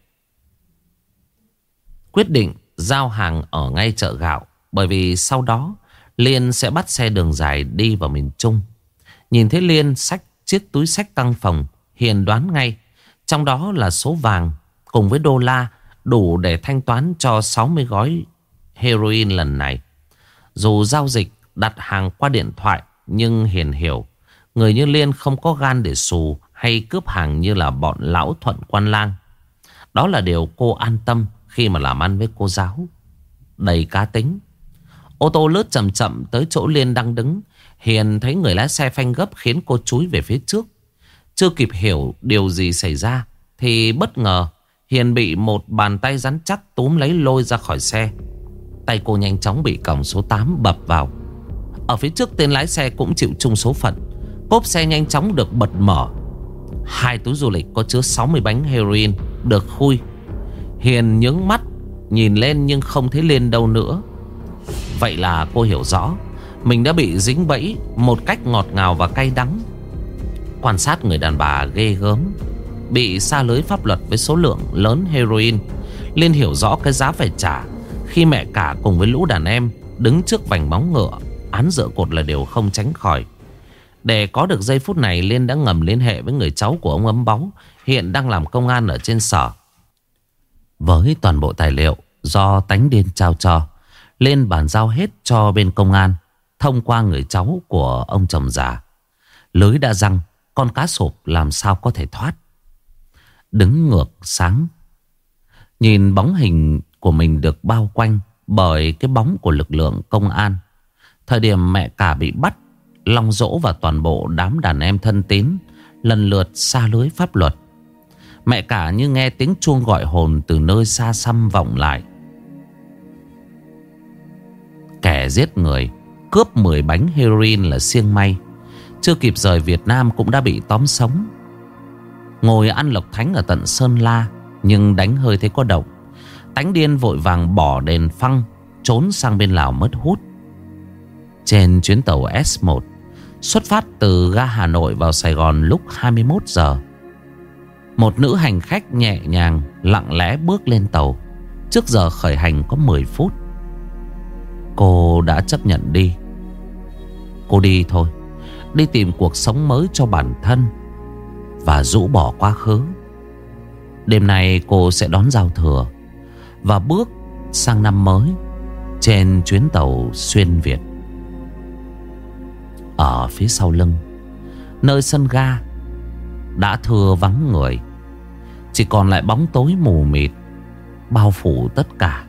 Quyết định giao hàng ở ngay chợ gạo, Bởi vì sau đó Liên sẽ bắt xe đường dài đi vào miền Trung. Nhìn thấy Liên xách chiếc túi sách căng phòng, Hiền đoán ngay, Trong đó là số vàng cùng với đô la Đủ để thanh toán cho 60 gói heroin lần này. Dù giao dịch đặt hàng qua điện thoại, nhưng hiền hiểu Người như Liên không có gan để xù Hay cướp hàng như là bọn lão thuận quan lang. Đó là điều cô an tâm Khi mà làm ăn với cô giáo. Đầy cá tính. Ô tô lướt chậm chậm tới chỗ Liên đang đứng. Hiền thấy người lái xe phanh gấp Khiến cô chúi về phía trước. Chưa kịp hiểu điều gì xảy ra Thì bất ngờ Hiền bị một bàn tay rắn chắc túm lấy lôi ra khỏi xe. Tay cô nhanh chóng bị còng số 8 bập vào. Ở phía trước, tên lái xe cũng chịu chung số phận. Cốp xe nhanh chóng được bật mở. Hai túi du lịch có chứa 60 bánh heroin Được khui. Hiền nhướng mắt, Nhìn lên nhưng không thấy lên đâu nữa. Vậy là cô hiểu rõ, Mình đã bị dính bẫy Một cách ngọt ngào và cay đắng. Quan sát người đàn bà ghê gớm, Bị xa lưới pháp luật với số lượng lớn heroin, Liên hiểu rõ cái giá phải trả Khi mẹ cả cùng với lũ đàn em Đứng trước vành bóng ngựa. Án dựa cột là điều không tránh khỏi. Để có được giây phút này, Liên đã ngầm liên hệ với người cháu của ông ấm bóng, Hiện đang làm công an ở trên sở. Với toàn bộ tài liệu Do tánh điên trao cho, Liên bàn giao hết cho bên công an, Thông qua người cháu của ông chồng già. Lưới đã răng, Con cá sụp làm sao có thể thoát. Đứng ngược sáng, Nhìn bóng hình của mình được bao quanh Bởi cái bóng của lực lượng công an. Thời điểm mẹ cả bị bắt Long dỗ và toàn bộ đám đàn em thân tín Lần lượt xa lưới pháp luật. Mẹ cả như nghe tiếng chuông gọi hồn từ nơi xa xăm vọng lại. Kẻ giết người, Cướp 10 bánh heroin là siêng may. Chưa kịp rời Việt Nam cũng đã bị tóm sống. Ngồi ăn lộc thánh ở tận Sơn La, Nhưng đánh hơi thấy có động. Tánh điên vội vàng bỏ đền phăng, Trốn sang bên Lào mất hút. Trên chuyến tàu S1 Xuất phát từ ga Hà Nội vào Sài Gòn lúc 21 giờ. Một nữ hành khách nhẹ nhàng, Lặng lẽ bước lên tàu. Trước giờ khởi hành có 10 phút. Cô đã chấp nhận đi. Cô đi thôi. Đi tìm cuộc sống mới cho bản thân Và rũ bỏ quá khứ. Đêm nay cô sẽ đón giao thừa Và bước sang năm mới Trên chuyến tàu xuyên Việt. Ở phía sau lưng. Nơi sân ga Đã thưa vắng người, Chỉ còn lại bóng tối mù mịt, Bao phủ tất cả.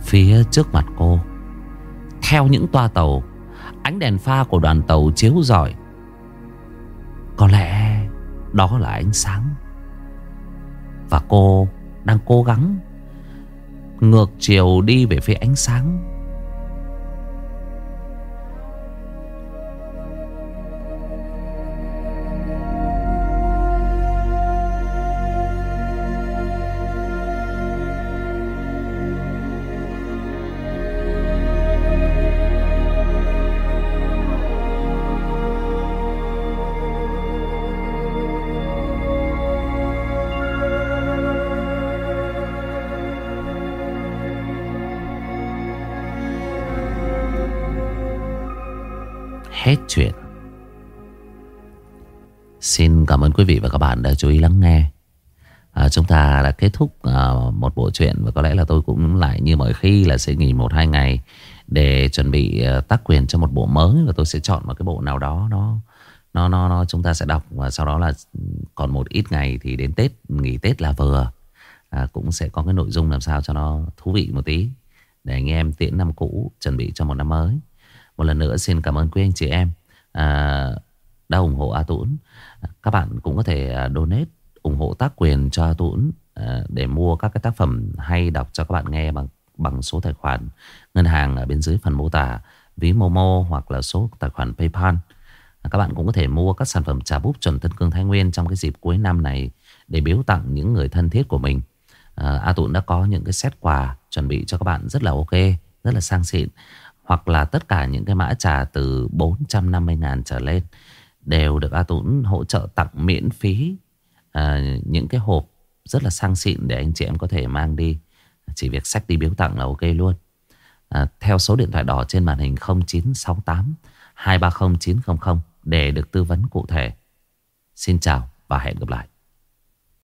Phía trước mặt cô, Theo những toa tàu, Ánh đèn pha của đoàn tàu chiếu rọi. Có lẽ đó là ánh sáng. Và cô đang cố gắng Ngược chiều đi về phía ánh sáng. Khi là sẽ nghỉ một hai ngày để chuẩn bị ờ, tác quyền cho một bộ mới và tôi sẽ chọn một cái bộ nào đó nó nó nó nó chúng ta sẽ đọc và sau đó là ừ, còn một ít ngày thì đến Tết nghỉ Tết là vừa à, cũng sẽ có cái nội dung làm sao cho nó thú vị một tí để anh em tiễn năm cũ chuẩn bị cho một năm mới. Một lần nữa xin cảm ơn quý anh chị em à, đã ủng hộ A Tũng. À, các bạn cũng có thể à, donate ủng hộ tác quyền cho A Tũng à, để mua các cái tác phẩm hay đọc cho các bạn nghe bằng bằng số tài khoản ngân hàng ở bên dưới phần mô tả ví Momo hoặc là số tài khoản PayPal. À, các bạn cũng có thể mua các sản phẩm trà búp chuẩn Tân Cương Thái Nguyên trong cái dịp cuối năm này để biếu tặng những người thân thiết của mình. À, A Tụn đã có những cái set quà chuẩn bị cho các bạn rất là ok, rất là sang xịn. Hoặc là tất cả những cái mã trà từ 450 ngàn trở lên Đều được A Tụn hỗ trợ tặng miễn phí à, Những cái hộp rất là sang xịn để anh chị em có thể mang đi chỉ việc sách đi biếu tặng là ok luôn. À, Theo số điện thoại đỏ trên màn hình 0968 230 900 để được tư vấn cụ thể. Xin chào và hẹn gặp lại.